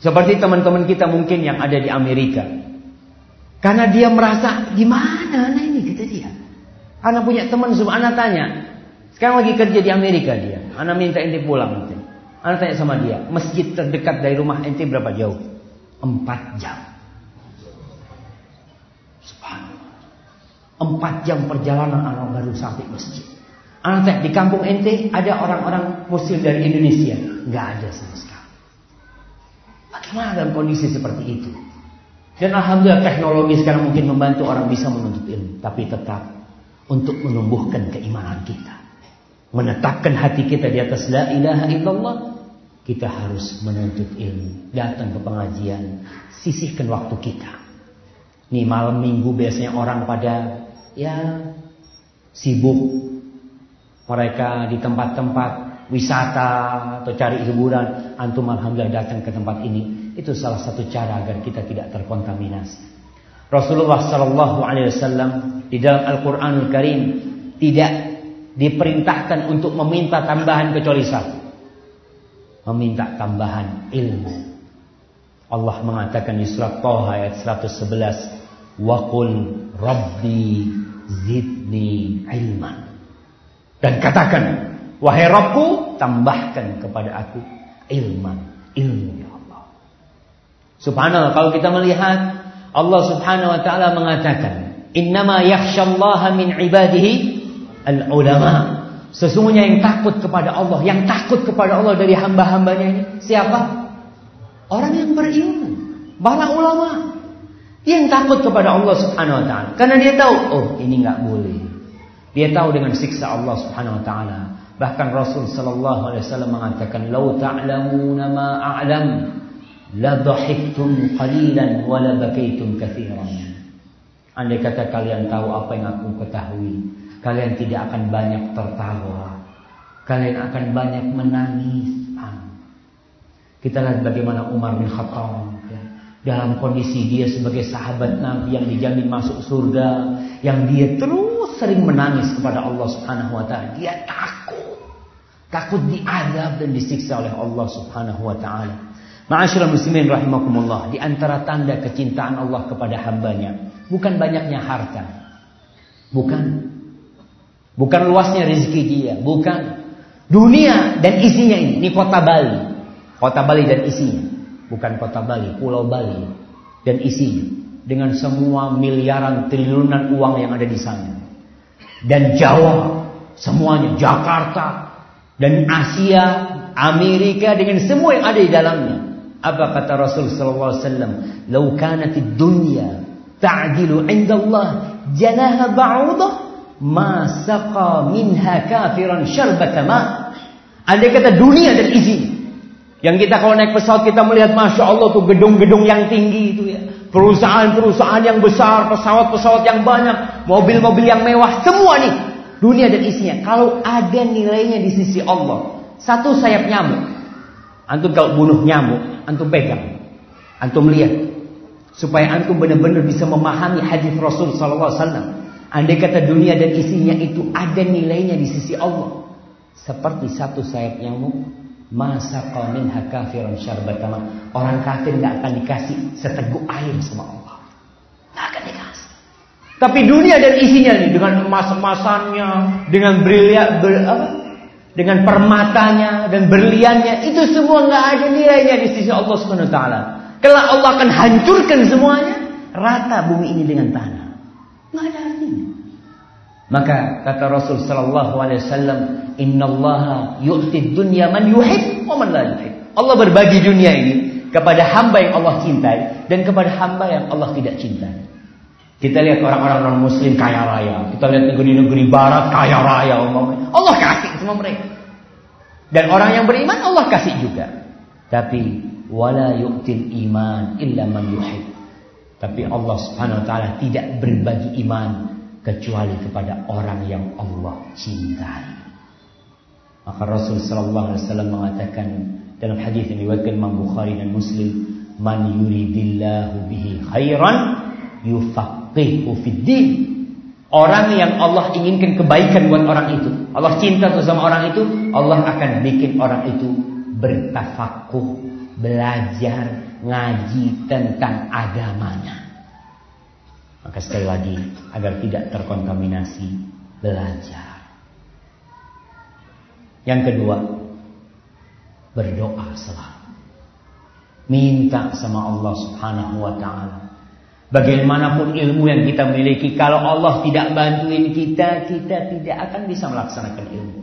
Seperti teman-teman kita mungkin yang ada di Amerika. Karena dia merasa, gimana anak ini kata dia. Anak punya teman, semua anak tanya. Sekarang lagi kerja di Amerika dia. Anak minta ente pulang nanti. Anak tanya sama dia, masjid terdekat dari rumah ente berapa jauh? Empat jam. Empat jam perjalanan anak baru sampai masjid. Anak di kampung ente ada orang-orang muslim dari Indonesia. Nggak ada sama sekali. Bagaimana dalam kondisi seperti itu? Dan alhamdulillah teknologi sekarang mungkin membantu orang bisa menuntut ilmu. Tapi tetap untuk menumbuhkan keimanan kita. Menetapkan hati kita di atas la ilaha illallah kita harus menuntut ilmu, datang ke pengajian, sisihkan waktu kita. Nih malam minggu biasanya orang pada ya sibuk mereka di tempat-tempat wisata atau cari hiburan, antum alhamdulillah datang ke tempat ini. Itu salah satu cara agar kita tidak terkontaminasi. Rasulullah Sallallahu Alaihi Wasallam di dalam Al-Quranul Karim tidak diperintahkan untuk meminta tambahan kecuali satu meminta tambahan ilmu. Allah mengatakan di surat Taha ayat 111, "Wa qul rabbi zidni ilman." Dan katakan, "Wahai Rabbku, tambahkan kepada aku ilman, ilmu ya Allah." Subhanallah kalau kita melihat Allah Subhanahu wa taala mengatakan, "Innama yakhsyallaha min ibadihi al-ulama." Sesungguhnya yang takut kepada Allah, yang takut kepada Allah dari hamba-hambanya ini siapa? Orang yang berilmu, para ulama. Yang takut kepada Allah Subhanahu wa taala. Karena dia tahu, oh, ini nggak boleh. Dia tahu dengan siksa Allah Subhanahu wa taala. Bahkan Rasul sallallahu alaihi wasallam mengatakan, "Lau ta'lamuna ma a'lam, la dhahiktum qalilan wa la bakaitum katsiran." Andai kata kalian tahu apa yang aku ketahui, Kalian tidak akan banyak tertawa. Kalian akan banyak menangis. Kita lihat bagaimana Umar bin Khattab ya. dalam kondisi dia sebagai sahabat Nabi yang dijamin masuk surga, yang dia terus sering menangis kepada Allah Subhanahu wa taala. Dia takut. Takut diadab dan disiksa oleh Allah Subhanahu wa taala. Ma'asyiral muslimin rahimakumullah, di antara tanda kecintaan Allah kepada hambanya bukan banyaknya harta. Bukan Bukan luasnya rezeki dia, bukan. Dunia dan isinya ini, ini kota Bali. Kota Bali dan isinya. Bukan kota Bali, pulau Bali dan isinya. Dengan semua miliaran triliunan uang yang ada di sana. Dan Jawa, semuanya, Jakarta, dan Asia, Amerika dengan semua yang ada di dalamnya. Apa kata Rasul sallallahu alaihi wasallam? "Lau kanatid dunya ta'dilu 'inda Allah janaha ba'udah ma saqa minha kafiran syarbata ma. Andai kata dunia dan isi. Yang kita kalau naik pesawat kita melihat Masya Allah tuh gedung-gedung yang tinggi itu ya. perusahaan-perusahaan yang besar, pesawat-pesawat yang banyak, mobil-mobil yang mewah, semua nih dunia dan isinya. Kalau ada nilainya di sisi Allah, satu sayap nyamuk, antum kalau bunuh nyamuk, antum pegang, antum lihat, supaya antum benar-benar bisa memahami hadis Rasul Wasallam. Andai kata dunia dan isinya itu ada nilainya di sisi Allah, seperti satu sayap nyamuk, masa kaumin hakafiran syarbatama. Orang kafir nggak akan dikasih seteguk air sama Allah, nggak akan dikasih. Tapi dunia dan isinya nih dengan emas-emasannya, dengan brilian, ber, apa? dengan permatanya dan berliannya, itu semua nggak ada nilainya di sisi Allah Subhanahu Wa. Kalau Allah akan hancurkan semuanya, rata bumi ini dengan tanah. Nggak ada artinya. Maka kata Rasul sallallahu alaihi wasallam, "Innallaha yu'ti dunya man yuhib wa man la yuhib." Allah berbagi dunia ini kepada hamba yang Allah cintai dan kepada hamba yang Allah tidak cintai. Kita lihat orang-orang non muslim kaya raya. Kita lihat negeri-negeri barat kaya raya. Allah kasih sama mereka. Dan orang yang beriman Allah kasih juga. Tapi wala yu'til iman illa man yuhib. Tapi Allah Subhanahu wa taala tidak berbagi iman kecuali kepada orang yang Allah cintai. Maka Rasul sallallahu alaihi wasallam mengatakan dalam hadis yang diriwayatkan Imam Bukhari dan Muslim, "Man yuridillahu bihi khairan yufaqihu fid din." Orang yang Allah inginkan kebaikan buat orang itu, Allah cinta sama orang itu, Allah akan bikin orang itu bertafakuh belajar ngaji tentang agamanya. Maka sekali lagi agar tidak terkontaminasi belajar. Yang kedua, berdoa selalu. Minta sama Allah Subhanahu wa taala. Bagaimanapun ilmu yang kita miliki, kalau Allah tidak bantuin kita, kita tidak akan bisa melaksanakan ilmu.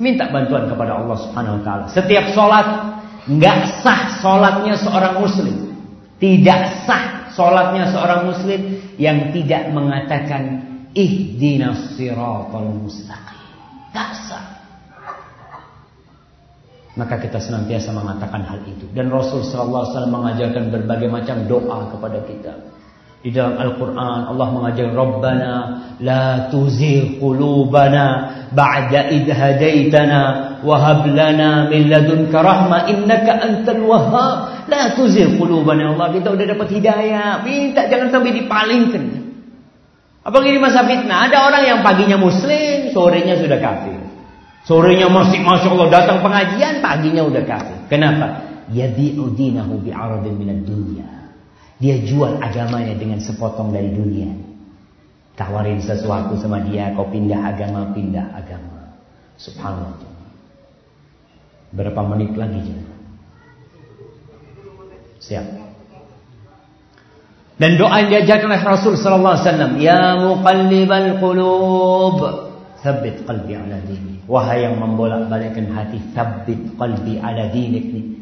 Minta bantuan kepada Allah Subhanahu wa taala. Setiap sholat Nggak sah sholatnya seorang muslim. Tidak sah sholatnya seorang muslim yang tidak mengatakan ihdinas siratal mustaqim. Nggak sah. Maka kita senantiasa mengatakan hal itu. Dan Rasul Sallallahu Alaihi Wasallam mengajarkan berbagai macam doa kepada kita. Di dalam Al-Quran Allah mengajar Rabbana la tuzigh qulubana ba'da idh hadaitana wa hab lana min ladunka rahmah innaka antal wahhab. La tuzigh qulubana Allah kita udah dapat hidayah. Minta jangan sampai dipalingkan. Apalagi di masa fitnah? Ada orang yang paginya muslim sorenya sudah kafir. Sorenya masih Masya Allah datang pengajian paginya udah kafir. Kenapa? Yadi'u dinahu bi'aradin minad dunya. Dia jual agamanya dengan sepotong dari dunia. Tawarin sesuatu sama dia, kau pindah agama, pindah agama. Subhanallah. Berapa menit lagi? Siap. Dan doa yang diajarkan oleh Rasul sallallahu alaihi wasallam, "Ya muqallibal qulub, tsabbit qalbi ala dinik." Wahai yang membolak-balikkan hati, tsabbit qalbi ala dinik.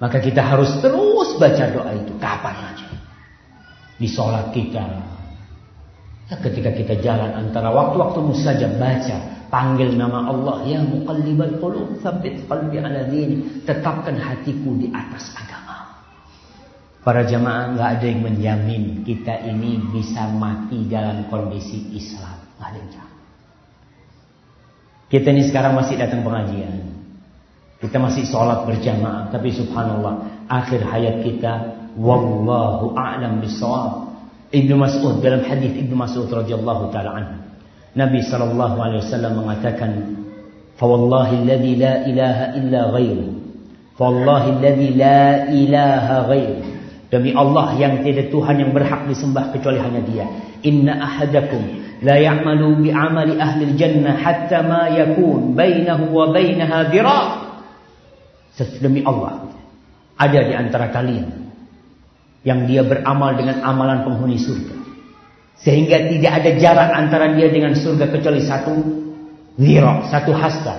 Maka kita harus terus baca doa itu kapan aja di sholat kita. Ya, ketika kita jalan antara waktu-waktu saja baca, panggil nama Allah, ya muqallibal qulub, tsabbit qalbi ala dini, tetapkan hatiku di atas agama. Para jamaah nggak ada yang menjamin kita ini bisa mati dalam kondisi Islam, nggak ada yang. Kita ini sekarang masih datang pengajian. Kita masih sholat berjamaah, tapi subhanallah, akhir hayat kita wallahu a'lam bissawab. Ibnu Mas'ud dalam hadis Ibnu Mas'ud radhiyallahu taala anhu. Nabi sallallahu alaihi wasallam mengatakan, "Fa wallahi alladhi la ilaha illa ghairu." Fa wallahi alladhi la ilaha ghairu. Demi Allah yang tidak Tuhan yang berhak disembah kecuali hanya Dia. Inna ahadakum la ya'malu bi amali ahli jannah hatta ma yakun bainahu wa bainaha dira'. Demi Allah, ada di antara kalian yang dia beramal dengan amalan penghuni surga. Sehingga tidak ada jarak antara dia dengan surga kecuali satu zira, satu hasta.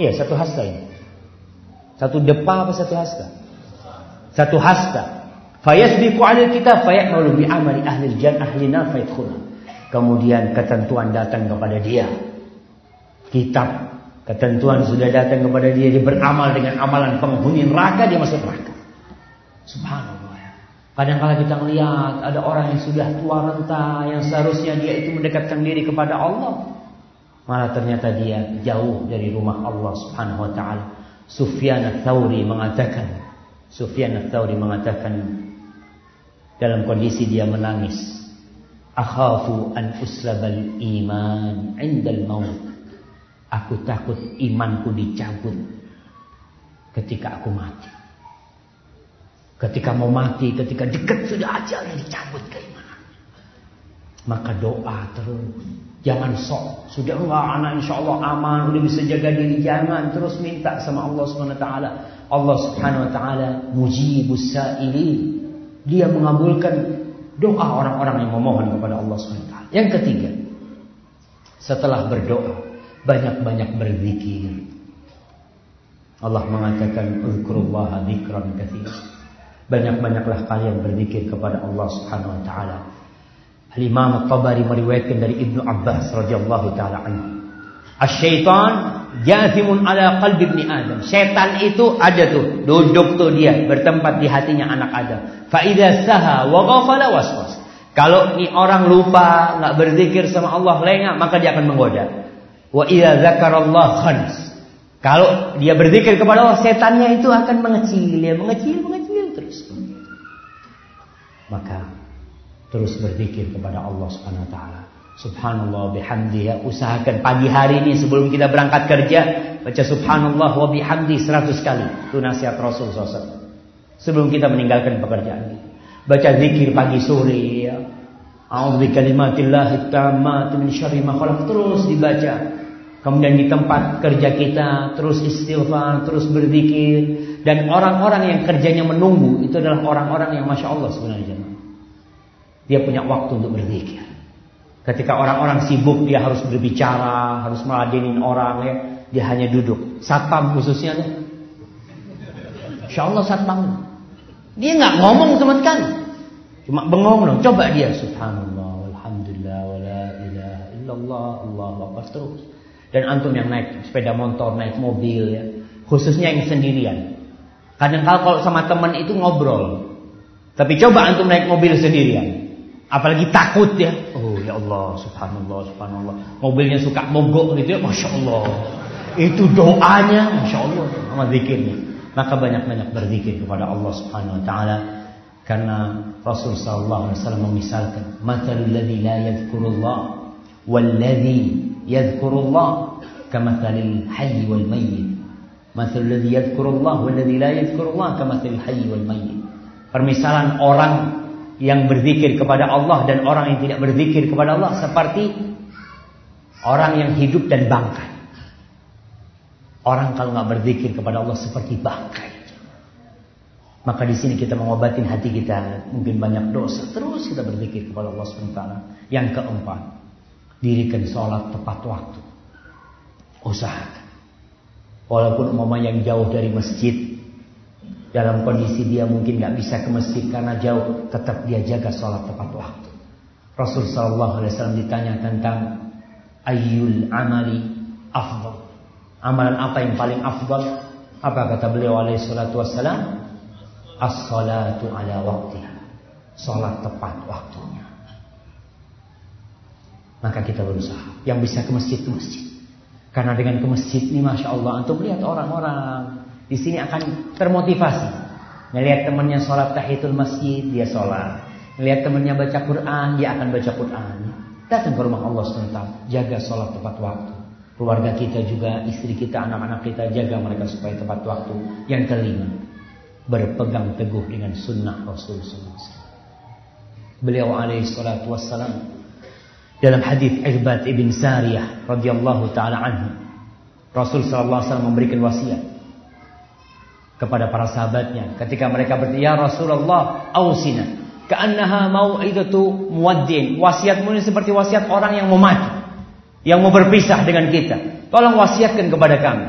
Iya, satu hasta ini. Satu depa apa satu hasta? Satu hasta. Fayasbiqu 'alal kitab fayamalu bi amali ahli jannah ahli Kemudian ketentuan datang kepada dia. Kitab ketentuan sudah datang kepada dia dia beramal dengan amalan penghuni neraka dia masuk neraka. Subhanallah. Kadang-kala kita melihat ada orang yang sudah tua renta yang seharusnya dia itu mendekatkan diri kepada Allah. Malah ternyata dia jauh dari rumah Allah Subhanahu wa taala. Sufyan ats-Tsauri mengatakan, Sufyan ats-Tsauri mengatakan dalam kondisi dia menangis, "Akhafu an uslabal iman 'indal maut." Aku takut imanku dicabut ketika aku mati. Ketika mau mati, ketika dekat sudah ajalnya dicabut keimanan. Maka doa terus. Jangan sok. Sudah enggak anak insya Allah aman, udah bisa jaga diri. Jangan terus minta sama Allah Subhanahu Wa Taala. Allah Subhanahu Wa Taala mujibus sa'ilin. Dia mengabulkan doa orang-orang yang memohon kepada Allah Subhanahu Wa Taala. Yang ketiga, setelah berdoa banyak-banyak berzikir. Allah mengatakan uzkurullaha dzikran katsiran. Banyak-banyaklah kalian berzikir kepada Allah Subhanahu wa taala. Al-Imam At-Tabari meriwayatkan dari Ibnu Abbas radhiyallahu taala anhu. Asy-syaitan jathimun ala qalbi ibni Adam. Setan itu ada tuh, duduk tuh dia bertempat di hatinya anak Adam. Fa idza saha wa ghafala waswas. Kalau ini orang lupa, nggak berzikir sama Allah lengah, maka dia akan menggoda. Wa idza dzakarallah khans. Kalau dia berzikir kepada Allah, setannya itu akan mengecil, ya mengecil, mengecil. Maka terus berzikir kepada Allah Subhanahu wa taala. Subhanallah bihamdi ya usahakan pagi hari ini sebelum kita berangkat kerja baca subhanallah wa bihamdi 100 kali. Itu nasihat Rasul SAW. Sebelum kita meninggalkan pekerjaan ini. Baca zikir pagi sore ya. A'udzu bikalimatillahi tammati min syarri ma terus dibaca. Kemudian di tempat kerja kita terus istighfar, terus berzikir, dan orang-orang yang kerjanya menunggu itu adalah orang-orang yang masya Allah sebenarnya. Dia punya waktu untuk berzikir. Ketika orang-orang sibuk dia harus berbicara, harus meladenin orang ya, dia hanya duduk. Satpam khususnya tuh. Insya Allah satpam. Dia nggak ngomong sama sekali. Cuma bengong dong. Coba dia subhanallah, alhamdulillah, wala ilaha illallah, Allah akbar terus. Dan antum yang naik sepeda motor, naik mobil ya, khususnya yang sendirian. Kadang kala kalau sama teman itu ngobrol. Tapi coba antum naik mobil sendirian. Apalagi takut ya. Oh ya Allah, subhanallah, subhanallah. Mobilnya suka mogok gitu ya, Masya Allah. Itu doanya, Masya Allah. Sama zikirnya. Maka banyak-banyak berzikir kepada Allah subhanahu wa ta'ala. Karena Rasul sallallahu alaihi wasallam memisalkan, "Matsalul ladzi la yadhkurullah wal ladzi yadhkurullah kamatsalil hayy wal mayyit." Mathal ladzi yadhkurullah wal ladzi la yadhkurullah kamathil hayy wal mayyit. Permisalan orang yang berzikir kepada Allah dan orang yang tidak berzikir kepada Allah seperti orang yang hidup dan bangkai. Orang kalau nggak berzikir kepada Allah seperti bangkai. Maka di sini kita mengobatin hati kita mungkin banyak dosa terus kita berzikir kepada Allah SWT. Yang keempat, dirikan sholat tepat waktu. Usahakan Walaupun umama yang jauh dari masjid dalam kondisi dia mungkin nggak bisa ke masjid karena jauh, tetap dia jaga sholat tepat waktu. Rasul Shallallahu Alaihi Wasallam ditanya tentang ayul amali afdal. Amalan apa yang paling afdal? Apa kata beliau alaihi salatu wassalam? As-salatu ala waktiha. Salat tepat waktunya. Maka kita berusaha. Yang bisa ke masjid ke masjid. Karena dengan ke masjid ini Masya Allah Untuk melihat orang-orang di sini akan termotivasi. Melihat temannya sholat tahiyatul masjid Dia sholat. Melihat temannya baca Quran Dia akan baca Quran. Datang ke rumah Allah SWT Jaga sholat tepat waktu. Keluarga kita juga, istri kita, anak-anak kita Jaga mereka supaya tepat waktu. Yang kelima Berpegang teguh dengan sunnah Rasulullah SAW Beliau alaihi salatu wassalam dalam hadis Irbad ibn Sariyah radhiyallahu taala anhu, Rasul sallallahu alaihi wasallam memberikan wasiat kepada para sahabatnya ketika mereka bertanya, "Ya Rasulullah, ausina." Ka'annaha mau'idatu muwaddin. Wasiatmu ini seperti wasiat orang yang mau mati, yang mau berpisah dengan kita. Tolong wasiatkan kepada kami.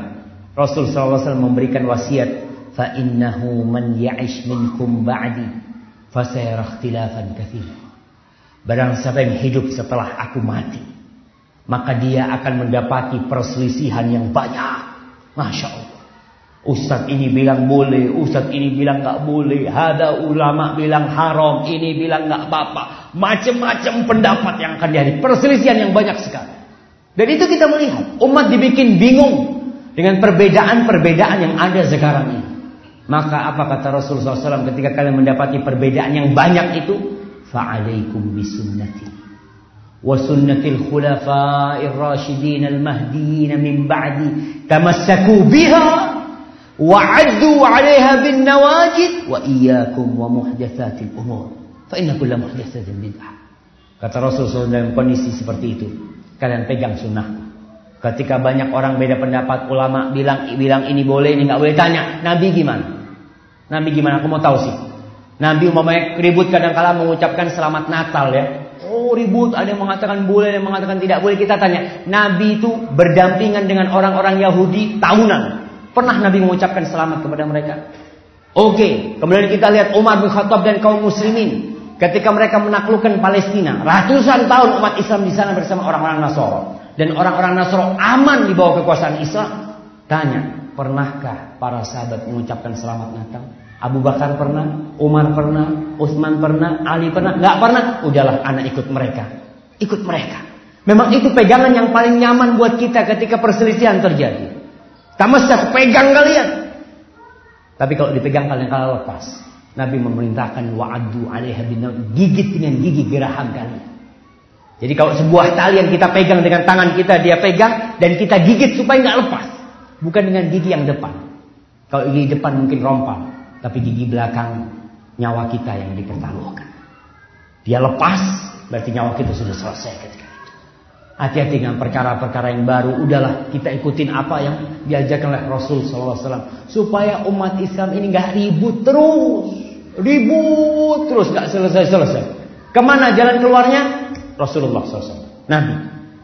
Rasul wasallam memberikan wasiat, "Fa innahu man ya'ish minkum ba'di fa sayara ikhtilafan katsiran." Barang siapa yang hidup setelah aku mati. Maka dia akan mendapati perselisihan yang banyak. Masya Allah. Ustadz ini bilang boleh, Ustadz ini bilang nggak boleh, ada ulama bilang haram, ini bilang nggak apa-apa. Macam-macam pendapat yang akan jadi, perselisihan yang banyak sekali. Dan itu kita melihat, umat dibikin bingung dengan perbedaan-perbedaan yang ada sekarang ini. Maka apa kata Rasulullah SAW ketika kalian mendapati perbedaan yang banyak itu? Fa'alaikum bisunnati. Wa sunnatil khulafa'ir rasyidin al-mahdiyin min ba'di. Bin nawajid wa muhdatsatil umur. Fa inna kulla muhdatsatin bid'ah. Kata Rasulullah dalam kondisi seperti itu. Kalian pegang sunnah. Ketika banyak orang beda pendapat ulama bilang bilang ini boleh ini nggak boleh. Tanya nabi gimana? Nabi gimana? Aku mau tahu sih. Nabi umpamanya ribut kadang kala mengucapkan selamat natal ya. Oh ribut, ada yang mengatakan boleh, ada yang mengatakan tidak boleh. Kita tanya, Nabi itu berdampingan dengan orang-orang Yahudi tahunan. Pernah Nabi mengucapkan selamat kepada mereka? Oke, okay. kemudian kita lihat Umar bin Khattab dan kaum muslimin ketika mereka menaklukkan Palestina. Ratusan tahun umat Islam di sana bersama orang-orang Nasoro dan orang-orang Nasoro aman di bawah kekuasaan Islam. Tanya, pernahkah para sahabat mengucapkan selamat Natal? Abu Bakar pernah, Umar pernah, Utsman pernah, Ali pernah, nggak pernah. Udahlah, anak ikut mereka, ikut mereka. Memang itu pegangan yang paling nyaman buat kita ketika perselisihan terjadi. Tamasyak pegang kalian. Tapi kalau dipegang kalian kalau lepas. Nabi memerintahkan wa'adu alaiha gigit dengan gigi geraham kalian. Jadi kalau sebuah tali yang kita pegang dengan tangan kita dia pegang dan kita gigit supaya nggak lepas. Bukan dengan gigi yang depan. Kalau gigi depan mungkin rompal, tapi gigi belakang nyawa kita yang dipertaruhkan. Dia lepas, berarti nyawa kita sudah selesai Hati-hati dengan perkara-perkara yang baru. Udahlah kita ikutin apa yang diajarkan oleh Rasul SAW. Supaya umat Islam ini nggak ribut terus. Ribut terus nggak selesai-selesai. Ke mana jalan keluarnya? Rasulullah SAW. Nabi.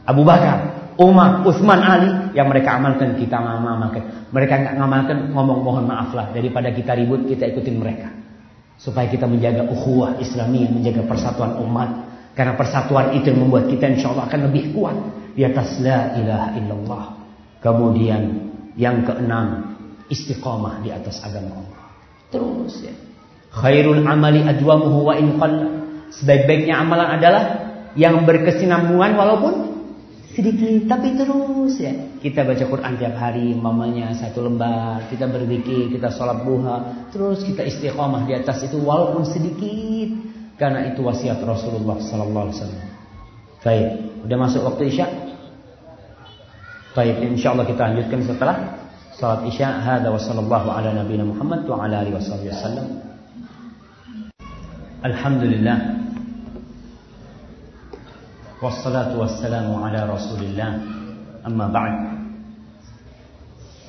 Abu Bakar. Umar, Utsman, Ali yang mereka amalkan kita ngamalkan. Mereka nggak ngamalkan ngomong mohon maaflah daripada kita ribut kita ikutin mereka. Supaya kita menjaga ukhuwah Islamiyah, menjaga persatuan umat, karena persatuan itu yang membuat kita insya Allah akan lebih kuat di atas la ilaha illallah. Kemudian yang keenam, istiqamah di atas agama Allah. Terus ya. Khairul amali adwamuhu wa in Sebaik-baiknya amalan adalah yang berkesinambungan walaupun sedikit tapi terus ya. Kita baca Quran tiap hari, mamanya satu lembar, kita berzikir, kita sholat duha, terus kita istiqamah di atas itu walaupun sedikit. Karena itu wasiat Rasulullah sallallahu alaihi wasallam. Baik, udah masuk waktu Isya? Baik, insyaallah kita lanjutkan setelah salat Isya. Hada wa sallallahu ala nabiyina Muhammad wa ala alihi wasallam. Alhamdulillah. Wassalatu wassalamu ala Rasulillah. Amma ba'd.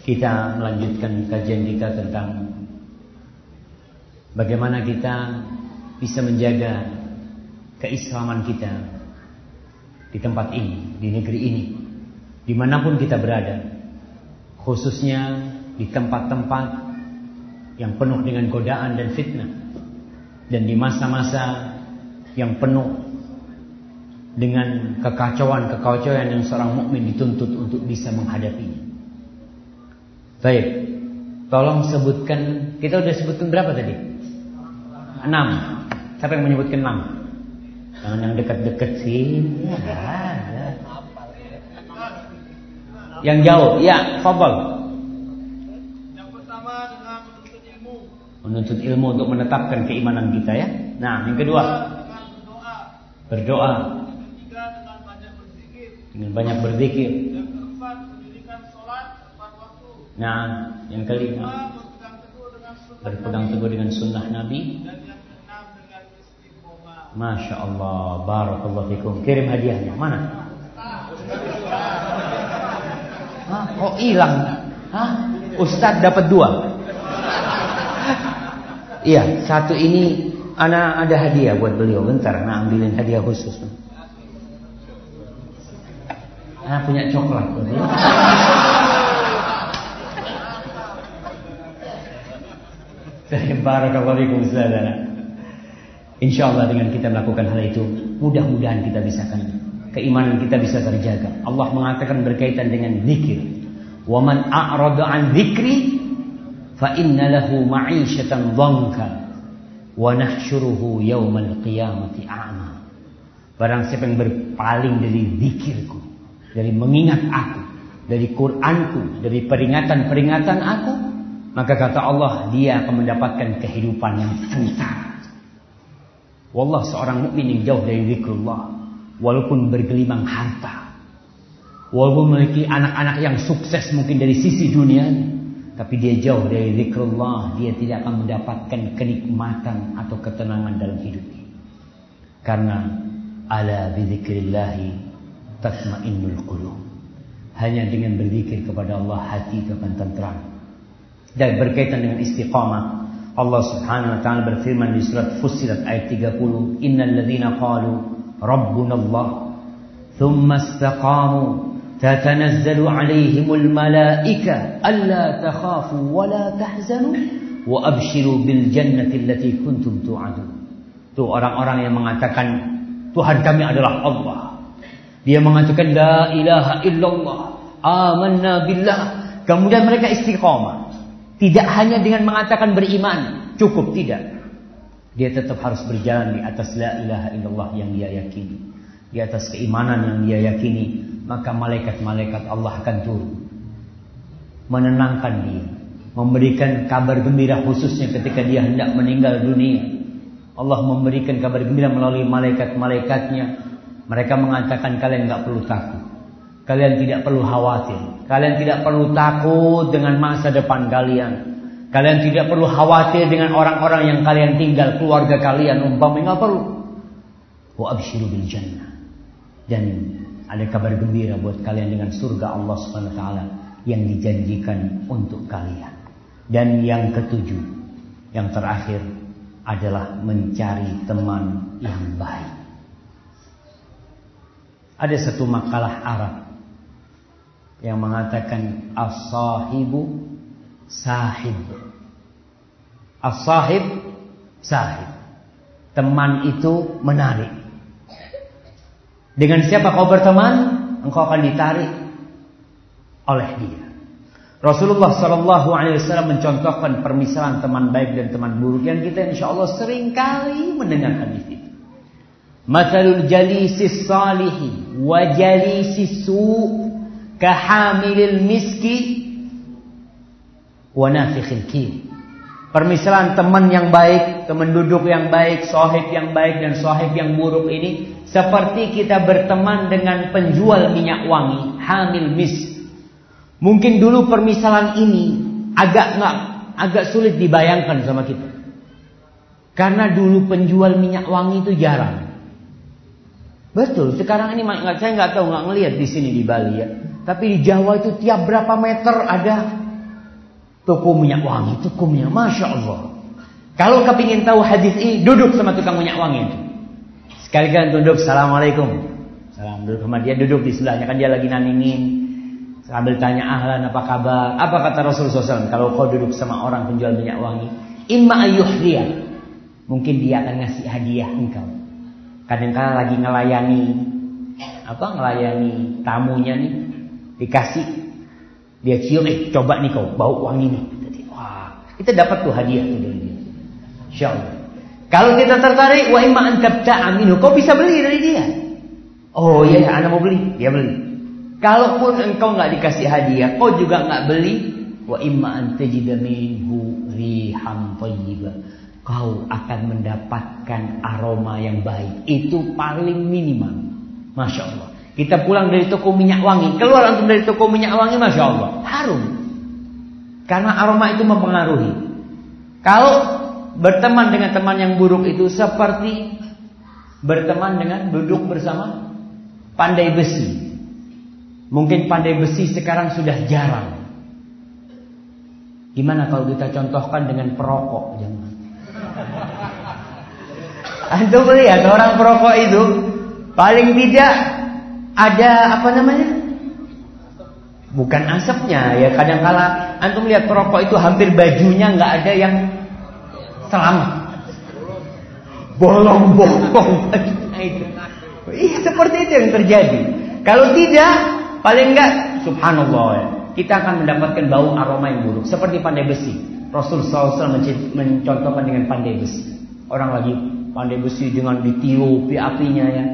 Kita melanjutkan kajian kita tentang bagaimana kita bisa menjaga keislaman kita di tempat ini, di negeri ini, di mana pun kita berada, khususnya di tempat-tempat yang penuh dengan godaan dan fitnah, dan di masa-masa yang penuh dengan kekacauan-kekacauan yang seorang mukmin dituntut untuk bisa menghadapinya. Baik, tolong sebutkan, kita udah sebutkan berapa tadi? Enam. Siapa yang menyebutkan enam? Jangan yang dekat-dekat sih. Ya, Yang jauh, ya, fabel. Yang pertama dengan menuntut ilmu. Menuntut ilmu untuk menetapkan keimanan kita ya. Nah, yang kedua. Berdoa. Berdoa. Yang ketiga dengan banyak berzikir. Dengan banyak berzikir. Yang keempat mendirikan tepat waktu. Nah, yang kelima. Berpegang teguh dengan sunnah Berpegang teguh dengan sunnah Nabi. Dan yang keenam dengan istiqomah. Masya Allah, barakallahu fikum. Kirim hadiahnya. Mana? Hah? Kok hilang? Hah? Ustadz dapat dua. Iya, satu ini Ana ada hadiah buat beliau. Bentar, Ana ambilin hadiah khusus. Ana punya coklat beliau. Barakallahu fikum. Insya Allah dengan kita melakukan hal itu, mudah-mudahan kita bisa kan keimanan kita bisa terjaga. Allah mengatakan berkaitan dengan zikir. Waman a'rada an dzikri fa inna lahu ma'isyatan dhanka wa nahsyuruhu yaumal qiyamati a'ma. Barang siapa yang berpaling dari zikirku, dari mengingat aku, dari Qur'anku, dari peringatan-peringatan aku, maka kata Allah dia akan mendapatkan kehidupan yang sengsara. Wallah seorang mukmin yang jauh dari zikrullah, walaupun bergelimang harta, walaupun memiliki anak-anak yang sukses mungkin dari sisi dunia, tapi dia jauh dari zikrullah, dia tidak akan mendapatkan kenikmatan atau ketenangan dalam hidupnya. Karena ala bidzikrillahi tatmainnul qulub. Hanya dengan berzikir kepada Allah hati akan tentram. Dan berkaitan dengan istiqamah, Allah Subhanahu wa taala berfirman di surat Fussilat ayat 30, "Innal ladzina qalu rabbuna Allah, thumma istaqamu tatanazzalu 'alaihimul malaika alla takhafu wa la tahzanu wa abshiru bil jannati allati kuntum tu'adun." Itu orang-orang yang mengatakan Tuhan kami adalah Allah. Dia mengatakan la ilaha illallah. Amanna billah. Kemudian mereka istiqamah. Tidak hanya dengan mengatakan beriman, cukup tidak. Dia tetap harus berjalan di atas la ilaha illallah yang dia yakini. Di atas keimanan yang dia yakini, maka malaikat-malaikat Allah akan turun. Menenangkan dia, memberikan kabar gembira khususnya ketika dia hendak meninggal dunia. Allah memberikan kabar gembira melalui malaikat-malaikatnya. Mereka mengatakan kalian nggak perlu takut. Kalian tidak perlu khawatir. Kalian tidak perlu takut dengan masa depan kalian. Kalian tidak perlu khawatir dengan orang-orang yang kalian tinggal, keluarga kalian umpamanya nggak perlu. Wa abshiru bil jannah. Dan ada kabar gembira buat kalian dengan surga Allah taala yang dijanjikan untuk kalian. Dan yang ketujuh, yang terakhir adalah mencari teman yang baik. Ada satu makalah Arab yang mengatakan as-sahibu sahib. As-sahib sahib. Teman itu menarik. Dengan siapa kau berteman, engkau akan ditarik oleh dia. Rasulullah Shallallahu Alaihi Wasallam mencontohkan permisalan teman baik dan teman buruk yang kita insya Allah sering kali mendengar hadis itu. Masalul jalisis salihi wa jalisis su kahamilil miski wa nafikhil kim. Permisalan teman yang baik, teman duduk yang baik, sohib yang baik dan sohib yang buruk ini seperti kita berteman dengan penjual minyak wangi, hamil misk Mungkin dulu permisalan ini agak nggak agak sulit dibayangkan sama kita. Karena dulu penjual minyak wangi itu jarang. Betul, sekarang ini saya nggak tahu nggak ngelihat di sini di Bali ya. Tapi di Jawa itu tiap berapa meter ada toko minyak wangi, toko minyak, masya Allah. Kalau kepingin tahu hadis ini, duduk sama tukang minyak wangi itu. Sekali kan duduk, assalamualaikum. Salam duduk sama dia, duduk di sebelahnya kan dia lagi naningin Sambil tanya ahlan apa kabar? Apa kata Rasulullah SAW? Kalau kau duduk sama orang penjual minyak wangi, imma dia, Mungkin dia akan ngasih hadiah engkau. Kadang-kadang lagi ngelayani apa ngelayani tamunya nih dikasih dia cium eh coba nih kau bau wangi nih. Wah, kita dapat tuh hadiah tuh dari dia. Insyaallah. Kalau kita tertarik wa imma an tabta'a kau bisa beli dari dia. Oh iya, ya, anak mau beli, dia beli. Kalaupun engkau nggak dikasih hadiah, kau juga nggak beli, wa imma an minhu riham Kau akan mendapatkan aroma yang baik. Itu paling minimal. Masya Allah. Kita pulang dari toko minyak wangi. Keluar antum dari toko minyak wangi. Masya Allah. Harum. Karena aroma itu mempengaruhi. Kalau berteman dengan teman yang buruk itu seperti berteman dengan duduk bersama pandai besi. Mungkin pandai besi sekarang sudah jarang. Gimana kalau kita contohkan dengan perokok? Jangan. Antum melihat orang perokok itu paling tidak ada apa namanya? Bukan asapnya ya kadang kala antum lihat perokok itu hampir bajunya nggak ada yang selamat. Bolong-bolong. Iya seperti itu yang terjadi. Kalau tidak Paling enggak subhanallah kita akan mendapatkan bau aroma yang buruk seperti pandai besi. Rasul SAW mencontohkan dengan pandai besi. Orang lagi pandai besi dengan ditiup apinya ya.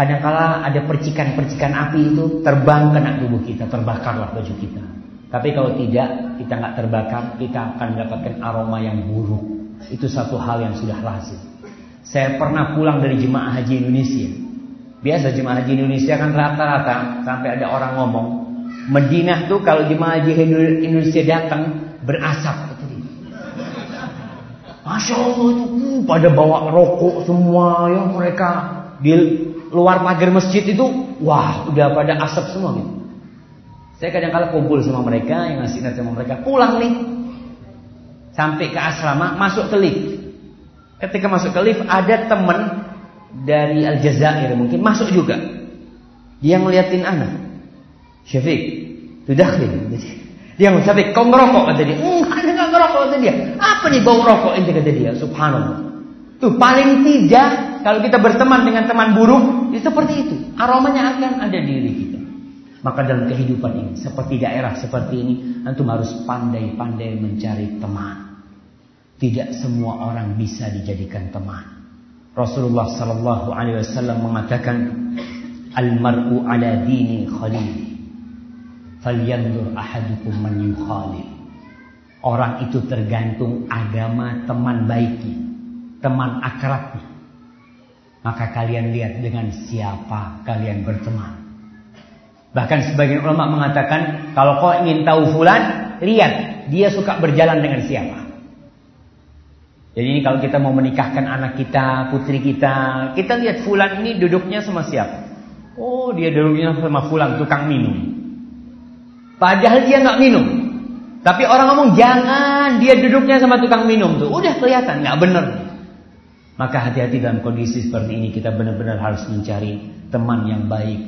Kadangkala ada percikan-percikan api itu terbang kena tubuh kita, terbakarlah baju kita. Tapi kalau tidak, kita nggak terbakar, kita akan mendapatkan aroma yang buruk. Itu satu hal yang sudah lazim. Saya pernah pulang dari jemaah haji Indonesia. Biasa jemaah haji Indonesia kan rata-rata sampai ada orang ngomong, Madinah tuh kalau jemaah haji Indonesia datang berasap. Masya Allah itu uh, pada bawa rokok semua ya mereka di luar pagar masjid itu wah udah pada asap semua gitu. Saya kadang kala kumpul sama mereka yang ngasih nasihat sama mereka pulang nih sampai ke asrama masuk ke lift. Ketika masuk ke lift ada teman dari Aljazair mungkin masuk juga. Dia ngeliatin anak. Syafiq, tudakhil. Dia ngomong, Syafiq, kau ngerokok kata dia. Enggak, ada nggak ngerokok kata dia. Apa nih bau rokok ini kata dia. Subhanallah. Tuh paling tidak kalau kita berteman dengan teman buruk, itu seperti itu. Aromanya akan ada di diri kita. Maka dalam kehidupan ini, seperti daerah seperti ini, antum harus pandai-pandai mencari teman. Tidak semua orang bisa dijadikan teman. Rasulullah Sallallahu Alaihi Wasallam mengatakan, "Al-mar'u ala dini khalil, falyandur ahadukum man yukhalil." Orang itu tergantung agama teman baiknya, teman akrabnya. Maka kalian lihat dengan siapa kalian berteman. Bahkan sebagian ulama mengatakan kalau kau ingin tahu fulan, lihat dia suka berjalan dengan siapa. Jadi ini kalau kita mau menikahkan anak kita, putri kita, kita lihat fulan ini duduknya sama siapa. Oh dia duduknya sama fulan tukang minum. Padahal dia nggak minum. Tapi orang ngomong jangan dia duduknya sama tukang minum tuh. Udah kelihatan nggak bener. Maka hati-hati dalam kondisi seperti ini kita benar-benar harus mencari teman yang baik.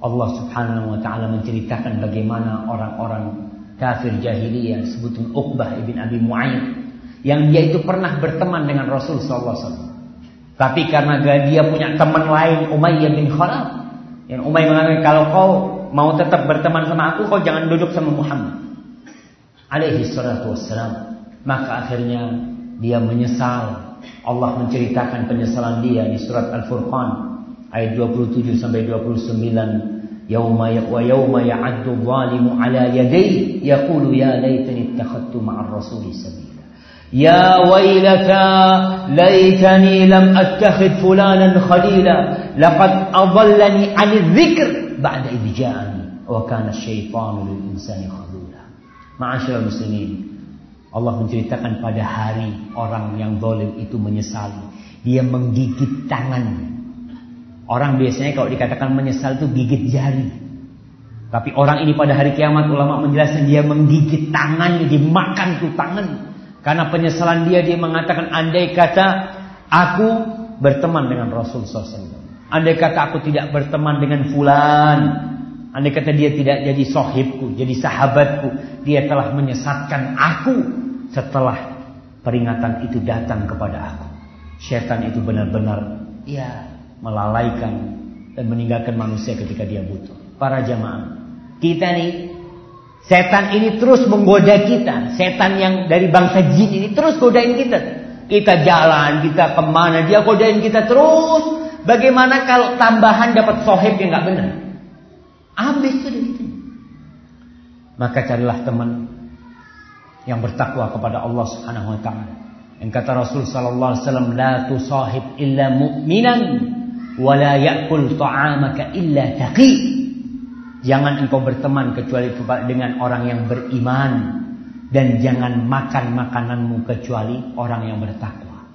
Allah Subhanahu wa taala menceritakan bagaimana orang-orang kafir jahiliyah sebutan Uqbah ibn Abi Mu'ayyid yang dia itu pernah berteman dengan Rasul sallallahu alaihi wasallam. Tapi karena dia punya teman lain Umayyah bin Khalaf yang Umayyah mengatakan kalau kau mau tetap berteman sama aku kau jangan duduk sama Muhammad alaihi salatu wassalam. Maka akhirnya dia menyesal Allah menceritakan penyesalan dia di surat Al-Furqan ayat 27 sampai 29 yauma wa yauma ya'addu zalimu ala yadayhi yaqulu ya laitani ittakhadtu ma'ar rasuli sabila ya waylata laitani lam attakhid fulanan khalila laqad adallani 'anil dhikr ba'da idh ja'ani wa kana asy-syaitanu lil insani khadula ma'asyiral muslimin Allah menceritakan pada hari orang yang zalim itu menyesal. Dia menggigit tangan. Orang biasanya kalau dikatakan menyesal itu gigit jari. Tapi orang ini pada hari kiamat ulama menjelaskan dia menggigit tangannya, dimakan tuh tangan. Karena penyesalan dia dia mengatakan andai kata aku berteman dengan Rasul SAW. Andai kata aku tidak berteman dengan fulan. Andai kata dia tidak jadi sohibku, jadi sahabatku. Dia telah menyesatkan aku setelah peringatan itu datang kepada aku. Syaitan itu benar-benar ya melalaikan dan meninggalkan manusia ketika dia butuh. Para jamaah, kita nih setan ini terus menggoda kita. Setan yang dari bangsa jin ini terus godain kita. Kita jalan, kita ke mana, dia godain kita terus. Bagaimana kalau tambahan dapat sohib yang nggak benar? Habis sudah gitu. Maka carilah teman yang bertakwa kepada Allah Subhanahu wa taala. Yang kata Rasul sallallahu alaihi wasallam, "La tusahib illa mu'minan wa la ya'kul ta'amaka illa taqi." Jangan engkau berteman kecuali dengan orang yang beriman dan jangan makan makananmu kecuali orang yang bertakwa.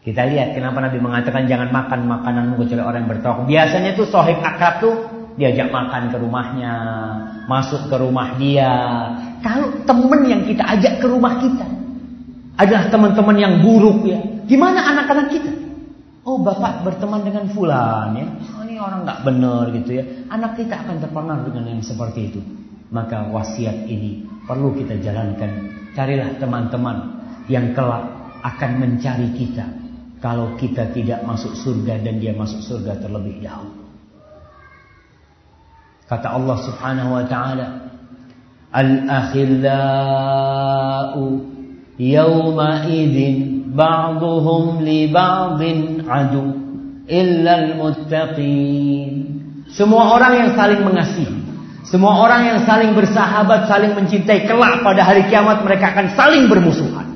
Kita lihat kenapa Nabi mengatakan jangan makan makananmu kecuali orang yang bertakwa. Biasanya tuh sohib akrab tuh diajak makan ke rumahnya, masuk ke rumah dia. Kalau teman yang kita ajak ke rumah kita adalah teman-teman yang buruk ya, gimana anak-anak kita? Oh bapak berteman dengan fulan ya, oh, ini orang nggak benar gitu ya. Anak kita akan terpengaruh dengan yang seperti itu. Maka wasiat ini perlu kita jalankan. Carilah teman-teman yang kelak akan mencari kita kalau kita tidak masuk surga dan dia masuk surga terlebih dahulu. Kata Allah Subhanahu wa taala, Yawma ba'duhum li ba'din adu illa al-muttaqin. Semua orang yang saling mengasihi, semua orang yang saling bersahabat, saling mencintai kelak pada hari kiamat mereka akan saling bermusuhan.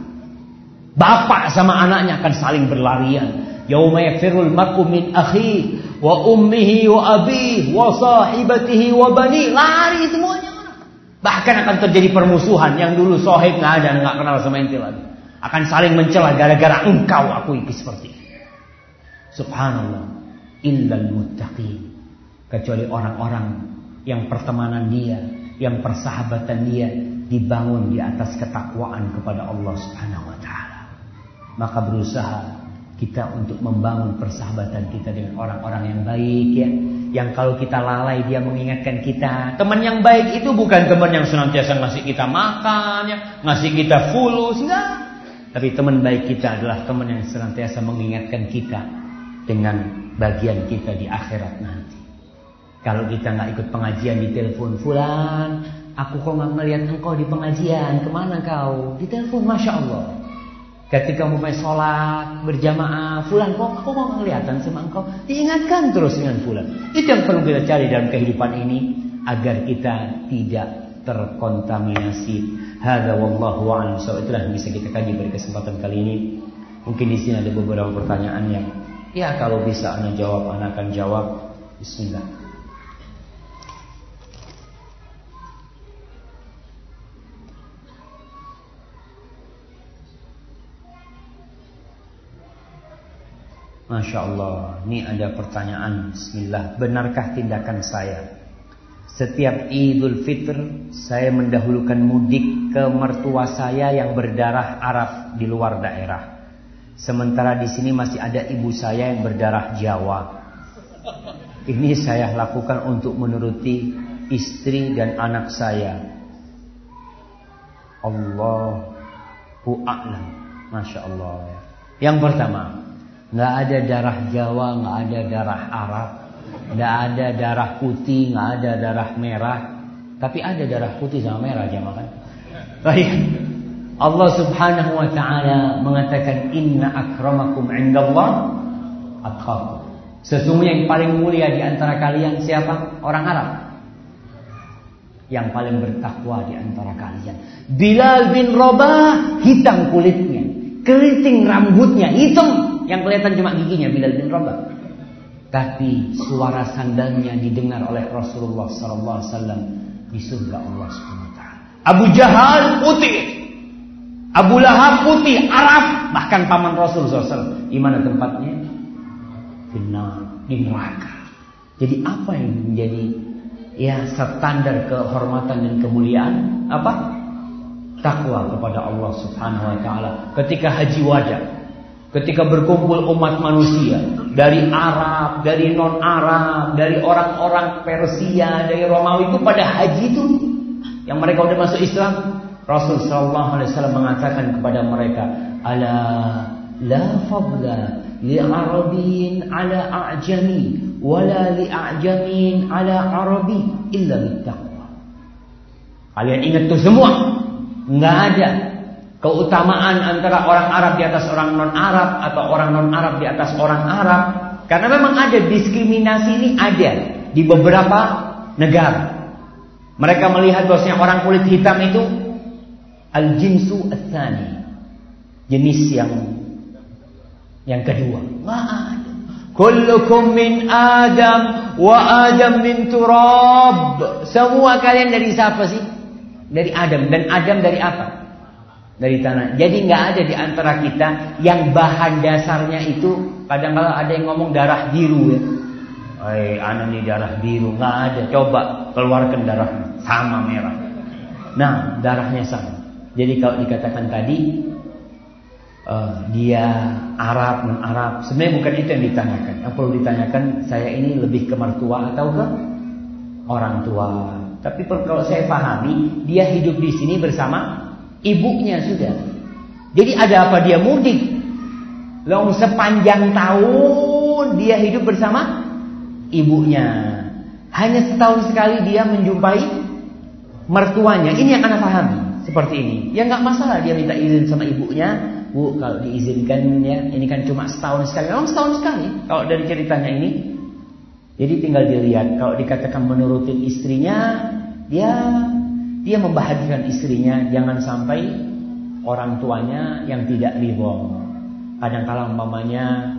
Bapak sama anaknya akan saling berlarian. Yauma yafirul mar'u min akhi wa ummihi wa abihi wa sahibatihi wa bani. Lari semuanya. Bahkan akan terjadi permusuhan yang dulu sohib nggak ada, nggak kenal sama ente lagi. Akan saling mencela gara-gara engkau aku ikut seperti ini. Subhanallah. Illal muttaqin. Kecuali orang-orang yang pertemanan dia, yang persahabatan dia dibangun di atas ketakwaan kepada Allah Subhanahu wa taala. Maka berusaha kita untuk membangun persahabatan kita dengan orang-orang yang baik ya. Yang kalau kita lalai dia mengingatkan kita. Teman yang baik itu bukan teman yang senantiasa ngasih kita makan ya, ngasih kita fulus enggak. Tapi teman baik kita adalah teman yang senantiasa mengingatkan kita dengan bagian kita di akhirat nanti. Kalau kita nggak ikut pengajian di telepon fulan, aku kok nggak melihat engkau di pengajian, ke mana kau? Di telepon, masya Allah. Ketika mau main sholat berjamaah, fulan kok aku mau kelihatan sama engkau? Diingatkan terus dengan fulan. Itu yang perlu kita cari dalam kehidupan ini agar kita tidak terkontaminasi. Hada wallahu a'lam. So itulah yang bisa kita kaji pada kesempatan kali ini. Mungkin di sini ada beberapa pertanyaan yang ya kalau bisa anda jawab, anda akan jawab. Bismillah. Masya Allah, ini ada pertanyaan. Bismillah, benarkah tindakan saya? Setiap Idul Fitr, saya mendahulukan mudik ke mertua saya yang berdarah Arab di luar daerah. Sementara di sini masih ada ibu saya yang berdarah Jawa. Ini saya lakukan untuk menuruti istri dan anak saya. Allahu a'lam. Masya Allah. Yang pertama, nggak ada darah Jawa, nggak ada darah Arab, nggak ada darah putih, nggak ada darah merah, tapi ada darah putih sama merah jemaah kan? Baik. Allah Subhanahu wa taala mengatakan inna akramakum indallah atqakum. Sesungguhnya yang paling mulia di antara kalian siapa? Orang Arab. Yang paling bertakwa di antara kalian. Bilal bin Rabah hitam kulitnya, keriting rambutnya, hitam yang kelihatan cuma giginya Bilal bin Rabah. Tapi suara sandalnya didengar oleh Rasulullah sallallahu alaihi wasallam di surga Allah Subhanahu wa taala. Abu Jahal putih. Abu Lahab putih, Arab, bahkan paman Rasul SAW. Di mana tempatnya? Benar, di neraka. Jadi apa yang menjadi ya standar kehormatan dan kemuliaan? Apa? Takwa kepada Allah Subhanahu wa taala. Ketika haji wada, Ketika berkumpul umat manusia dari Arab, dari non-Arab, dari orang-orang Persia, dari Romawi itu pada haji itu yang mereka udah masuk Islam, Rasul sallallahu alaihi wasallam mengatakan kepada mereka, "Ala la fadla li arabin ala a'jami wala li a'jamin ala arabi illa bittaqwa." Kalian ingat tuh semua? Enggak ada keutamaan antara orang Arab di atas orang non-Arab atau orang non-Arab di atas orang Arab karena memang ada diskriminasi ini ada di beberapa negara. Mereka melihat bahwasanya orang kulit hitam itu al-jinsu tsani. Jenis yang yang kedua. Kullukum min Adam wa Adam min turab. Semua kalian dari siapa sih? Dari Adam dan Adam dari apa? Dari tanah. Jadi nggak ada di antara kita yang bahan dasarnya itu kadang-kadang ada yang ngomong darah biru ya. Eh, anak ini darah biru nggak ada. Coba keluarkan darah sama merah. Nah, darahnya sama. Jadi kalau dikatakan tadi uh, dia Arab non Arab, sebenarnya bukan itu yang ditanyakan. Yang perlu ditanyakan saya ini lebih ke mertua atau ke orang tua. Tapi kalau saya pahami, dia hidup di sini bersama Ibunya sudah. Jadi ada apa dia mudik? Long sepanjang tahun dia hidup bersama ibunya. Hanya setahun sekali dia menjumpai mertuanya, ini yang anak pahami seperti ini. Ya nggak masalah dia minta izin sama ibunya, bu kalau diizinkan ya, ini kan cuma setahun sekali, memang setahun sekali. Kalau dari ceritanya ini, jadi tinggal dilihat. Kalau dikatakan menurutin istrinya, dia dia membahagiakan istrinya, jangan sampai orang tuanya yang tidak ridho. Kadang-kala umpamanya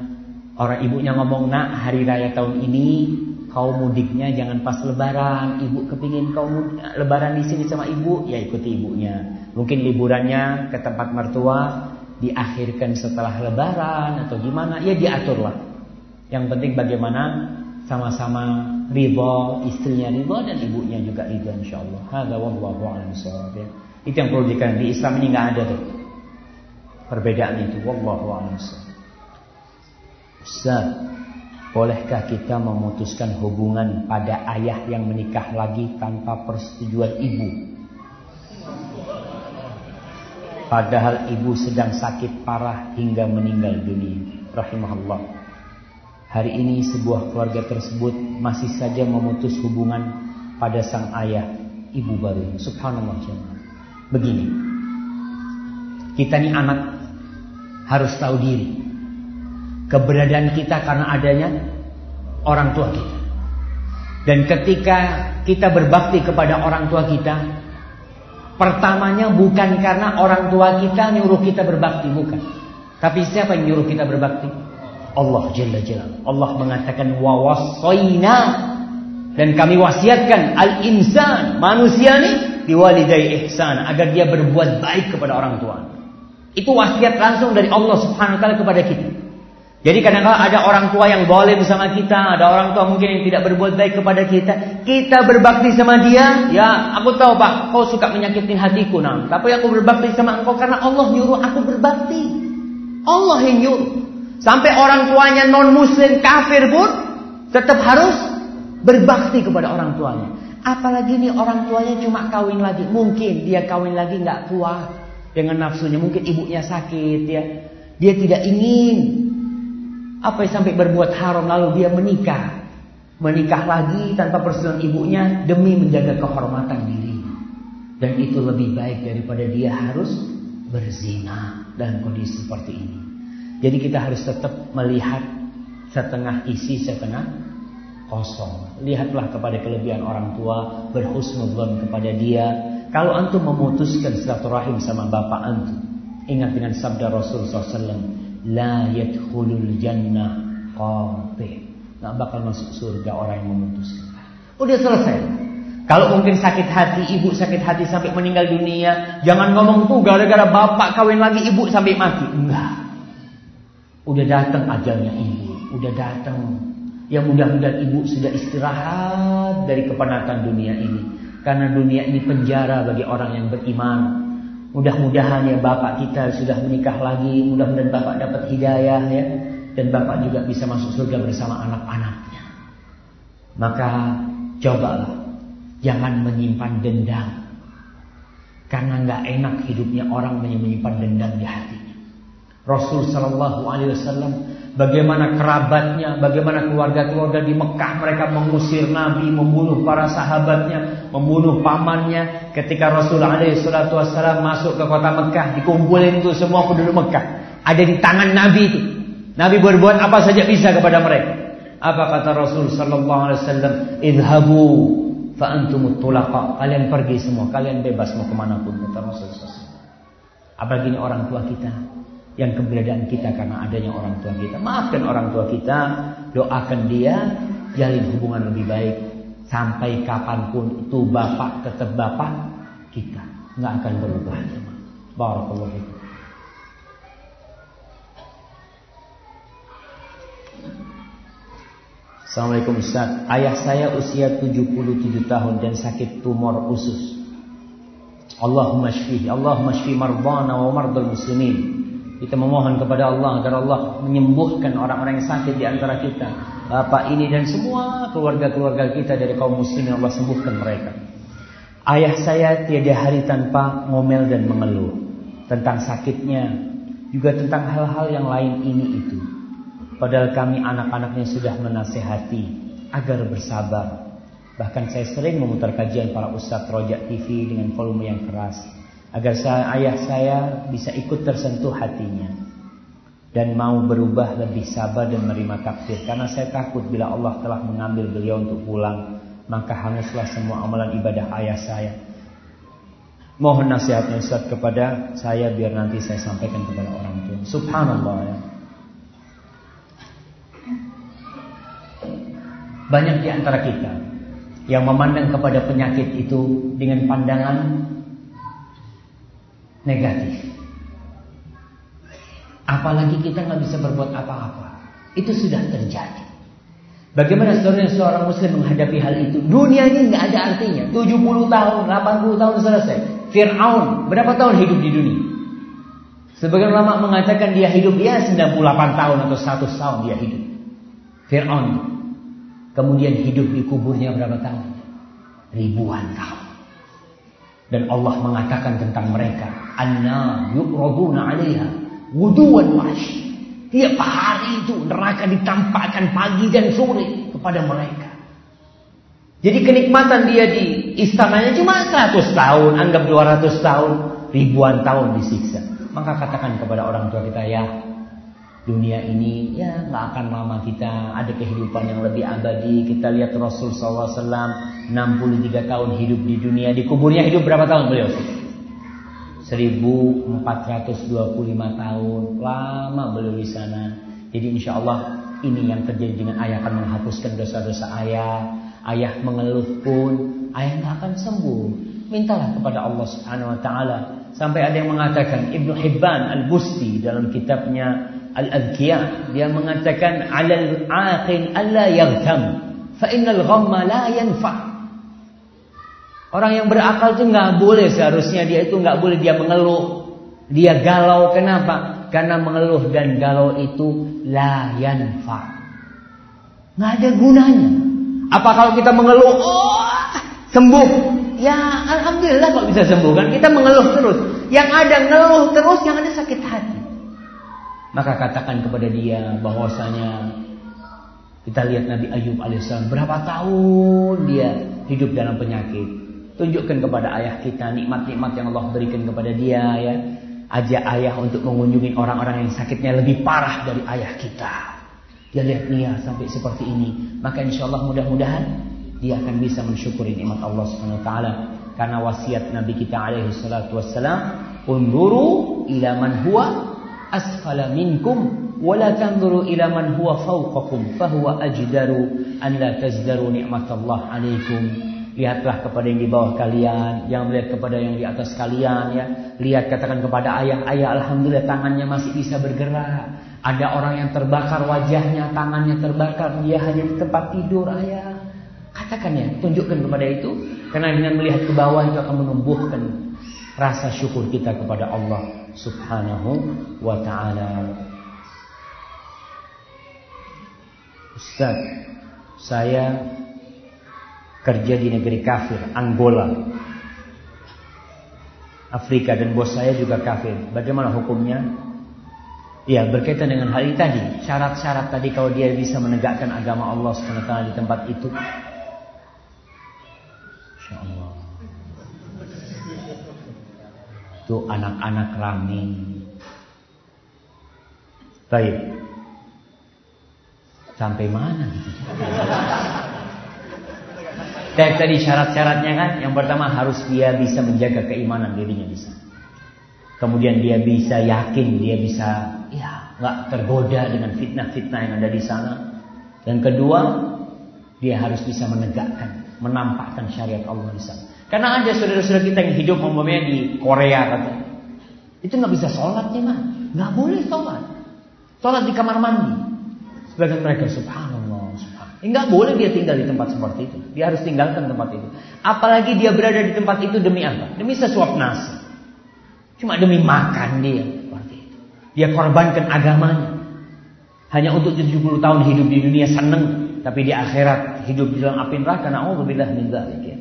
orang ibunya ngomong, nak hari raya tahun ini kau mudiknya jangan pas lebaran. Ibu kepingin kau lebaran di sini sama ibu, ya ikuti ibunya. Mungkin liburannya ke tempat mertua diakhirkan setelah lebaran atau gimana, ya diaturlah. Yang penting bagaimana sama-sama ridho, istrinya ridho dan ibunya juga ridho insyaallah. Hadza wallahu a'lam ya. Itu yang perlu dikatakan di Islam ini nggak ada tuh. Perbedaan itu wallahu a'lam Ustaz, Bolehkah kita memutuskan hubungan pada ayah yang menikah lagi tanpa persetujuan ibu? Padahal ibu sedang sakit parah hingga meninggal dunia. Rahimahullah. Hari ini sebuah keluarga tersebut masih saja memutus hubungan pada sang ayah, ibu baru. Subhanallah jemaah. Begini. Kita ini anak harus tahu diri keberadaan kita karena adanya orang tua kita. Dan ketika kita berbakti kepada orang tua kita, pertamanya bukan karena orang tua kita nyuruh kita berbakti, bukan. Tapi siapa yang nyuruh kita berbakti? Allah Jalla Jalla. Allah mengatakan wa dan kami wasiatkan al-insan manusia ini diwalidai ihsan agar dia berbuat baik kepada orang tua. Itu wasiat langsung dari Allah Subhanahu wa taala kepada kita. Jadi kadang-kadang ada orang tua yang boleh bersama kita, ada orang tua mungkin yang tidak berbuat baik kepada kita. Kita berbakti sama dia, ya aku tahu pak, kau suka menyakitin hatiku nah. Tapi aku berbakti sama engkau karena Allah nyuruh aku berbakti. Allah yang nyuruh. Sampai orang tuanya non muslim kafir pun tetap harus berbakti kepada orang tuanya. Apalagi nih orang tuanya cuma kawin lagi, mungkin dia kawin lagi nggak kuat dengan nafsunya, mungkin ibunya sakit ya. Dia tidak ingin apa yang sampai berbuat haram lalu dia menikah. Menikah lagi tanpa persetujuan ibunya demi menjaga kehormatan diri. Dan itu lebih baik daripada dia harus berzina dalam kondisi seperti ini. Jadi kita harus tetap melihat setengah isi setengah kosong. Lihatlah kepada kelebihan orang tua, berhusnudzon kepada dia. Kalau antum memutuskan silaturahim sama bapak antum, ingat dengan sabda Rasul SAW la yadkhulul jannah qati. Enggak bakal masuk surga orang yang memutuskan. Udah selesai. Kalau mungkin sakit hati, ibu sakit hati sampai meninggal dunia, jangan ngomong tuh gara-gara bapak kawin lagi ibu sampai mati. Enggak. Udah datang ajalnya ibu, udah datang. Ya mudah-mudahan ibu sudah istirahat dari kepenatan dunia ini. Karena dunia ini penjara bagi orang yang beriman. Mudah-mudahan ya bapak kita sudah menikah lagi, mudah-mudahan bapak dapat hidayah ya dan bapak juga bisa masuk surga bersama anak-anaknya. Maka cobalah jangan menyimpan dendam. Karena nggak enak hidupnya orang menyimpan dendam di hatinya. Rasul Shallallahu Alaihi Wasallam bagaimana kerabatnya, bagaimana keluarga-keluarga di Mekah mereka mengusir Nabi, membunuh para sahabatnya, membunuh pamannya. Ketika Rasulullah SAW masuk ke kota Mekah, dikumpulin itu semua penduduk Mekah, ada di tangan Nabi itu. Nabi berbuat apa saja bisa kepada mereka. Apa kata Rasul Sallallahu Alaihi Wasallam? Idhabu fa antumut. Kalian pergi semua, kalian bebas mau ke mana pun kata Rasul Apalagi ini orang tua kita yang keberadaan kita karena adanya orang tua kita. Maafkan orang tua kita, doakan dia, jalin hubungan lebih baik. Sampai kapan pun itu bapak tetap bapak kita. Nggak akan berubah. Barakallahu fikum. Assalamualaikum Ustaz Ayah saya usia 77 tahun dan sakit tumor usus Allahumma syfih Allahumma syfih marbana wa mardal muslimin kita memohon kepada Allah agar Allah menyembuhkan orang-orang yang sakit di antara kita. Bapak ini dan semua keluarga-keluarga kita dari kaum muslimin Allah sembuhkan mereka. Ayah saya tiada hari tanpa ngomel dan mengeluh tentang sakitnya, juga tentang hal-hal yang lain ini itu. Padahal kami anak-anaknya sudah menasehati agar bersabar. Bahkan saya sering memutar kajian para ustadz rojak TV dengan volume yang keras. Agar ayah saya bisa ikut tersentuh hatinya. Dan mau berubah lebih sabar dan menerima takdir. Karena saya takut bila Allah telah mengambil beliau untuk pulang. Maka hanguslah semua amalan ibadah ayah saya. Mohon nasihatnya Ustaz kepada saya biar nanti saya sampaikan kepada orang tua. Subhanallah ya. Banyak di antara kita yang memandang kepada penyakit itu dengan pandangan negatif. Apalagi kita nggak bisa berbuat apa-apa. Itu sudah terjadi. Bagaimana sebenarnya seorang muslim menghadapi hal itu? Dunia ini nggak ada artinya. 70 tahun, 80 tahun selesai. Fir'aun, berapa tahun hidup di dunia? Sebagian ulama mengatakan dia hidup ya 98 tahun atau 100 tahun dia hidup. Fir'aun Kemudian hidup di kuburnya berapa tahun? Ribuan tahun. Dan Allah mengatakan tentang mereka, "Anna yu'raduna 'alaiha wuduwan wash." Tiap hari itu neraka ditampakkan pagi dan sore kepada mereka. Jadi kenikmatan dia di istananya cuma 100 tahun, anggap 200 tahun, ribuan tahun disiksa. Maka katakan kepada orang tua kita, ya dunia ini ya nggak akan lama kita ada kehidupan yang lebih abadi. Kita lihat Rasul SAW 63 tahun hidup di dunia. Di kuburnya hidup berapa tahun beliau? 1425 tahun. Lama beliau di sana. Jadi insya Allah ini yang terjadi dengan ayah akan menghapuskan dosa-dosa ayah. Ayah mengeluh pun ayah nggak akan sembuh. Mintalah kepada Allah Subhanahu Wa Taala. Sampai ada yang mengatakan Ibnu Hibban Al Busti dalam kitabnya Al-Adhiyah dia mengatakan alal aqil alla yaghtam fa innal ghamma. Orang yang berakal itu nggak boleh seharusnya dia itu nggak boleh dia mengeluh, dia galau kenapa? Karena mengeluh dan galau itu la yanfa. Nggak ada gunanya. Apa kalau kita mengeluh, oh sembuh? Ya alhamdulillah kok bisa sembuh kan. Kita mengeluh terus. Yang ada ngeluh terus, yang ada sakit hati. Maka katakan kepada dia bahwasanya kita lihat Nabi Ayub alaihissalam berapa tahun dia hidup dalam penyakit. Tunjukkan kepada ayah kita nikmat-nikmat yang Allah berikan kepada dia ya. Ajak ayah untuk mengunjungi orang-orang yang sakitnya lebih parah dari ayah kita. Dia lihat dia sampai seperti ini. Maka insya Allah mudah-mudahan dia akan bisa mensyukuri nikmat Allah Subhanahu wa taala. Karena wasiat Nabi kita alaihi salatu wassalam, "Unduru ila huwa asfala minkum wala tanzuru ila man huwa fawqakum fahuwa ajdaru an la tazdaru ni'matallah alaikum. Lihatlah kepada yang di bawah kalian jangan melihat kepada yang di atas kalian ya. Lihat katakan kepada ayah ayah alhamdulillah tangannya masih bisa bergerak. Ada orang yang terbakar wajahnya tangannya terbakar dia hanya di tempat tidur ayah. Katakan ya tunjukkan kepada itu karena dengan melihat ke bawah itu akan menumbuhkan rasa syukur kita kepada Allah subhanahu wa ta'ala. Ustaz Saya Kerja di negeri kafir Angola. Afrika dan bos saya juga kafir. Bagaimana hukumnya? Ya berkaitan dengan hal ini tadi Syarat-syarat tadi kalau dia bisa menegakkan agama Allah SWT di tempat itu. Insya Tuh anak-anak rame. Baik. Sampai mana? Dan tadi syarat-syaratnya kan, yang pertama harus dia bisa menjaga keimanan dirinya bisa. Kemudian dia bisa yakin, dia bisa ya nggak tergoda dengan fitnah-fitnah yang ada di sana. Dan kedua, dia harus bisa menegakkan, menampakkan syariat Allah di sana. Karena ada saudara-saudara kita yang hidup umpamanya di Korea katanya. Itu nggak bisa sholat nih mah, nggak boleh sholat. Sholat di kamar mandi. Sebagian mereka subhanallah, subhanallah. Nggak boleh dia tinggal di tempat seperti itu. Dia harus tinggalkan tempat itu. Apalagi dia berada di tempat itu demi apa? Demi sesuap nasi. Cuma demi makan dia seperti itu. Dia korbankan agamanya. Hanya untuk 70 tahun hidup di dunia seneng, tapi di akhirat hidup di dalam api neraka. Nauzubillah min dzalik ya.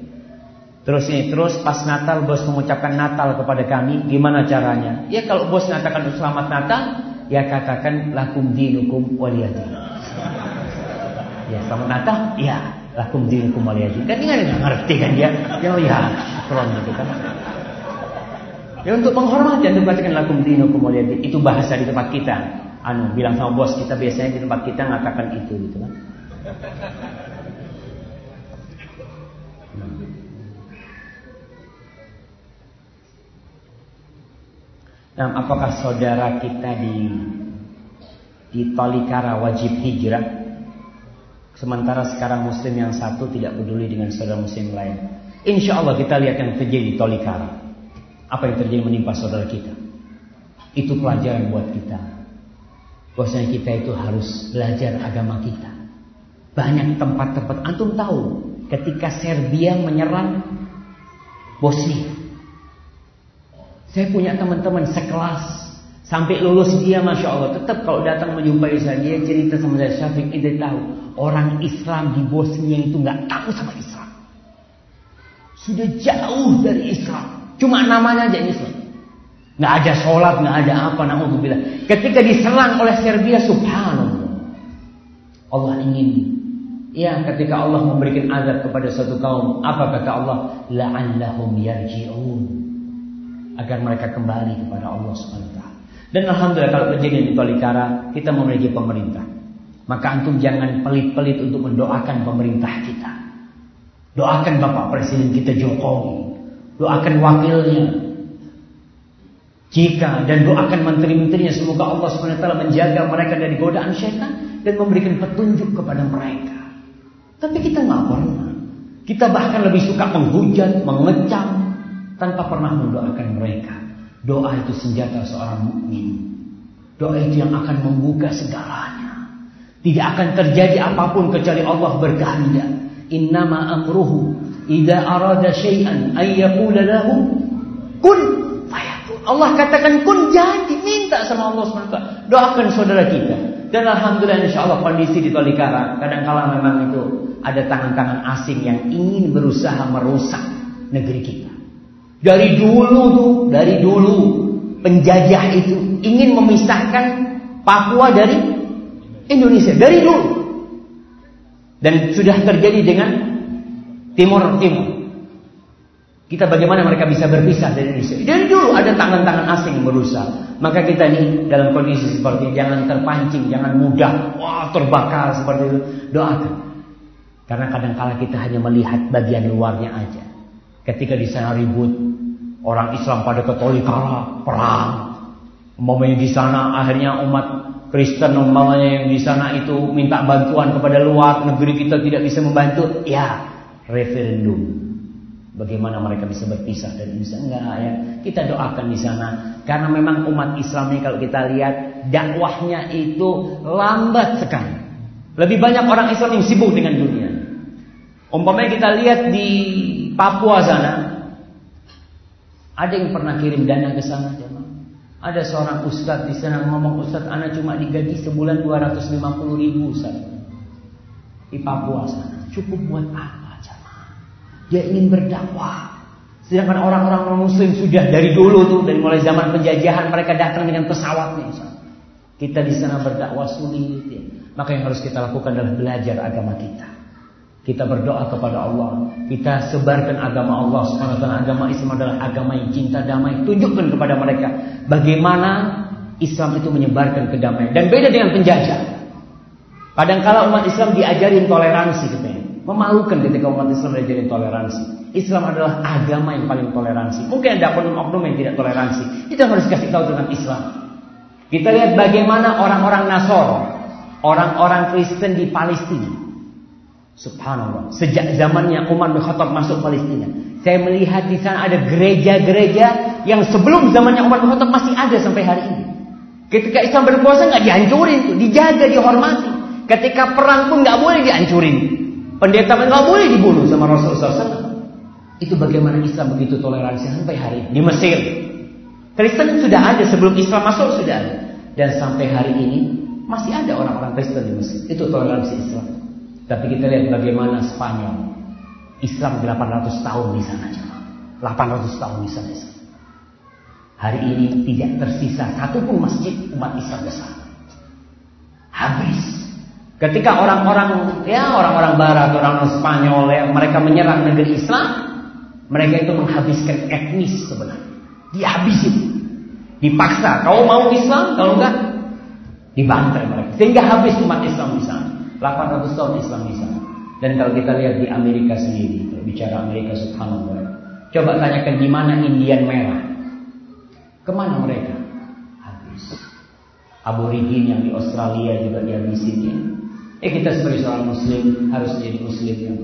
Terus ini terus pas Natal bos mengucapkan Natal kepada kami, gimana caranya? Ya kalau bos mengatakan selamat Natal, ya katakan lakum dinukum waliyadin. Ya selamat Natal, ya lakum dinukum waliyadin. Kan dia nggak ngerti kan dia. Dia oh ya, syukron gitu kan. Ya untuk menghormati untuk katakan lakum dinukum waliyadin. Itu bahasa di tempat kita. Anu bilang sama bos kita biasanya di tempat kita ngatakan itu gitu kan. Nah, apakah saudara kita di di Tolikara wajib hijrah? Sementara sekarang muslim yang satu tidak peduli dengan saudara muslim lain. Insya Allah kita lihat yang terjadi di Tolikara. Apa yang terjadi menimpa saudara kita. Itu pelajaran buat kita. Bahwasanya kita itu harus belajar agama kita. Banyak tempat-tempat antum tahu ketika Serbia menyerang Bosnia. Saya punya teman-teman sekelas. Sampai lulus dia Masya Allah Tetap kalau datang menjumpai saya Dia cerita sama saya Syafiq itu tahu Orang Islam di Bosnia itu nggak tahu sama Islam. Sudah jauh dari Islam. Cuma namanya aja Islam. Nggak ada sholat, nggak ada apa bilang Ketika diserang oleh Serbia Subhanallah. Allah ingin. Ya ketika Allah memberikan azab kepada satu kaum Apa kata Allah? La'allahum yarji'un Agar mereka kembali kepada Allah SWT dan Alhamdulillah kalau kejadian di Tolikara kita memiliki pemerintah. Maka antum jangan pelit-pelit untuk mendoakan pemerintah kita. Doakan Bapak Presiden kita Jokowi. Doakan wakilnya. Jika dan doakan menteri-menterinya semoga Allah SWT menjaga mereka dari godaan syaitan dan memberikan petunjuk kepada mereka. Tapi kita nggak pernah. Kita bahkan lebih suka menghujat, mengecam tanpa pernah mendoakan mereka. Doa itu senjata seorang mukmin. Doa itu yang akan membuka segalanya. Tidak akan terjadi apa pun kecuali Allah berkehendak. Innama amruhu idza arada syai'an ay lahu kun fayakun. Allah katakan kun jadi minta sama Allah SWT. Doakan saudara kita. Dan alhamdulillah insya Allah kondisi di Tolikara kadang kala memang itu ada tangan-tangan asing yang ingin berusaha merusak negeri kita. Dari dulu tuh, dari dulu penjajah itu ingin memisahkan Papua dari Indonesia dari dulu. Dan sudah terjadi dengan Timur Timur. Kita bagaimana mereka bisa berpisah dari Indonesia? Dari dulu ada tangan-tangan asing berusaha. Maka kita ini dalam kondisi seperti ini jangan terpancing, jangan mudah wah terbakar seperti itu. Doakan. Karena kadang kala kita hanya melihat bagian luarnya aja. Ketika di sana ribut, orang Islam pada katolikala perang. Umpamanya di sana akhirnya umat Kristen umpamanya yang di sana itu minta bantuan kepada luar negeri kita tidak bisa membantu, ya referendum. Bagaimana mereka bisa berpisah dan bisa enggak ya? Kita doakan di sana karena memang umat Islam ini kalau kita lihat dakwahnya itu lambat sekali. Lebih banyak orang Islam yang sibuk dengan dunia. Umpamanya kita lihat di Papua sana, ada yang pernah kirim dana ke sana, jemaah? Ada seorang ustadz di sana ngomong ustadz anak cuma digaji sebulan 250 ribu Ustaz. Di Papua sana. Cukup buat apa jemaah? Dia ingin berdakwah. Sedangkan orang-orang muslim sudah dari dulu tuh dari mulai zaman penjajahan mereka datang dengan pesawatnya Ustaz. Kita di sana berdakwah sulit ya. Maka yang harus kita lakukan adalah belajar agama kita. Kita berdoa kepada Allah. Kita sebarkan agama Allah SWT. Agama Islam adalah agama yang cinta damai. Tunjukkan kepada mereka bagaimana Islam itu menyebarkan kedamaian. Dan beda dengan penjajah. Kadangkala umat Islam diajarin toleransi katanya. Memalukan ketika umat Islam diajarin toleransi. Islam adalah agama yang paling toleransi. Mungkin ada oknum-oknum yang tidak toleransi. Itu harus kasih tahu tentang Islam. Kita lihat bagaimana orang-orang Nasor, orang-orang Kristen di Palestina Subhanallah. Sejak zamannya Umar bin Khattab masuk Palestina. Saya melihat di sana ada gereja-gereja yang sebelum zamannya Umar bin Khattab masih ada sampai hari ini. Ketika Islam berkuasa nggak dihancurin tuh, dijaga, dihormati. Ketika perang pun nggak boleh dihancurin. Pendeta pun nggak boleh dibunuh sama Rasulullah SAW. Itu bagaimana Islam begitu toleransi sampai hari ini. Di Mesir. Kristen sudah ada sebelum Islam masuk sudah ada. Dan sampai hari ini masih ada orang-orang Kristen di Mesir. Itu toleransi Islam. Tapi kita lihat bagaimana Spanyol. Islam 800 tahun di sana. 800 tahun di sana. Hari ini tidak tersisa satu pun masjid umat Islam sana. Habis. Ketika orang-orang ya orang-orang barat, orang-orang Spanyol ya, mereka menyerang negeri Islam, mereka itu menghabiskan etnis sebenarnya. Dihabisin. Dipaksa, kau mau Islam, kalau enggak dibantai mereka. Sehingga habis umat Islam di sana. 800 tahun Islam di. Dan kalau kita lihat di Amerika sendiri, bicara Amerika subhanallah. Coba tanyakan di mana Indian merah. Ke mana mereka? Habis. Aborigin yang di Australia juga dihabisin ya. Eh kita sebagai seorang muslim harus menjadi muslim yang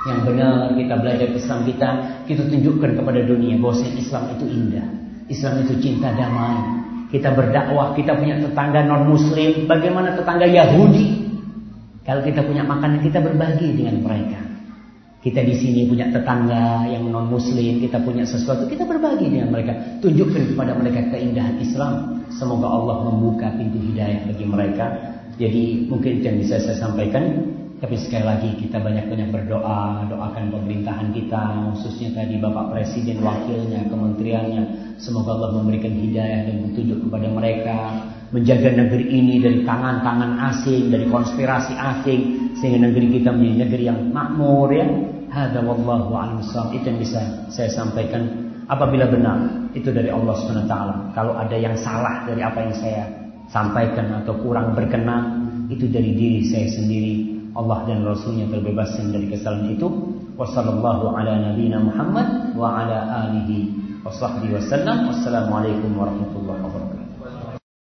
yang benar kita belajar Islam kita kita tunjukkan kepada dunia bahwa Islam itu indah Islam itu cinta damai kita berdakwah kita punya tetangga non muslim bagaimana tetangga Yahudi kalau kita punya makanan kita berbagi dengan mereka. Kita di sini punya tetangga yang non muslim kita punya sesuatu kita berbagi dengan mereka. Tunjukkan kepada mereka keindahan Islam. Semoga Allah membuka pintu hidayah bagi mereka. Jadi mungkin yang bisa saya sampaikan. Tapi sekali lagi kita banyak-banyak berdoa, doakan pemerintahan kita, khususnya tadi Bapak Presiden, wakilnya, kementeriannya. Semoga Allah memberikan hidayah dan petunjuk kepada mereka. Menjaga negeri ini dari tangan-tangan asing, dari konspirasi asing. Sehingga negeri kita menjadi negeri yang makmur ya. Hada wallahu a'lam Itu yang bisa saya sampaikan. Apabila benar, itu dari Allah SWT. Kalau ada yang salah dari apa yang saya sampaikan atau kurang berkenan itu dari diri saya sendiri Allah dan Rasulnya terbebaskan dari kesalahan itu wasallallahu ala nabiyina Muhammad wa ala alihi wa sahbihi wasallam wassalamualaikum warahmatullahi wabarakatuh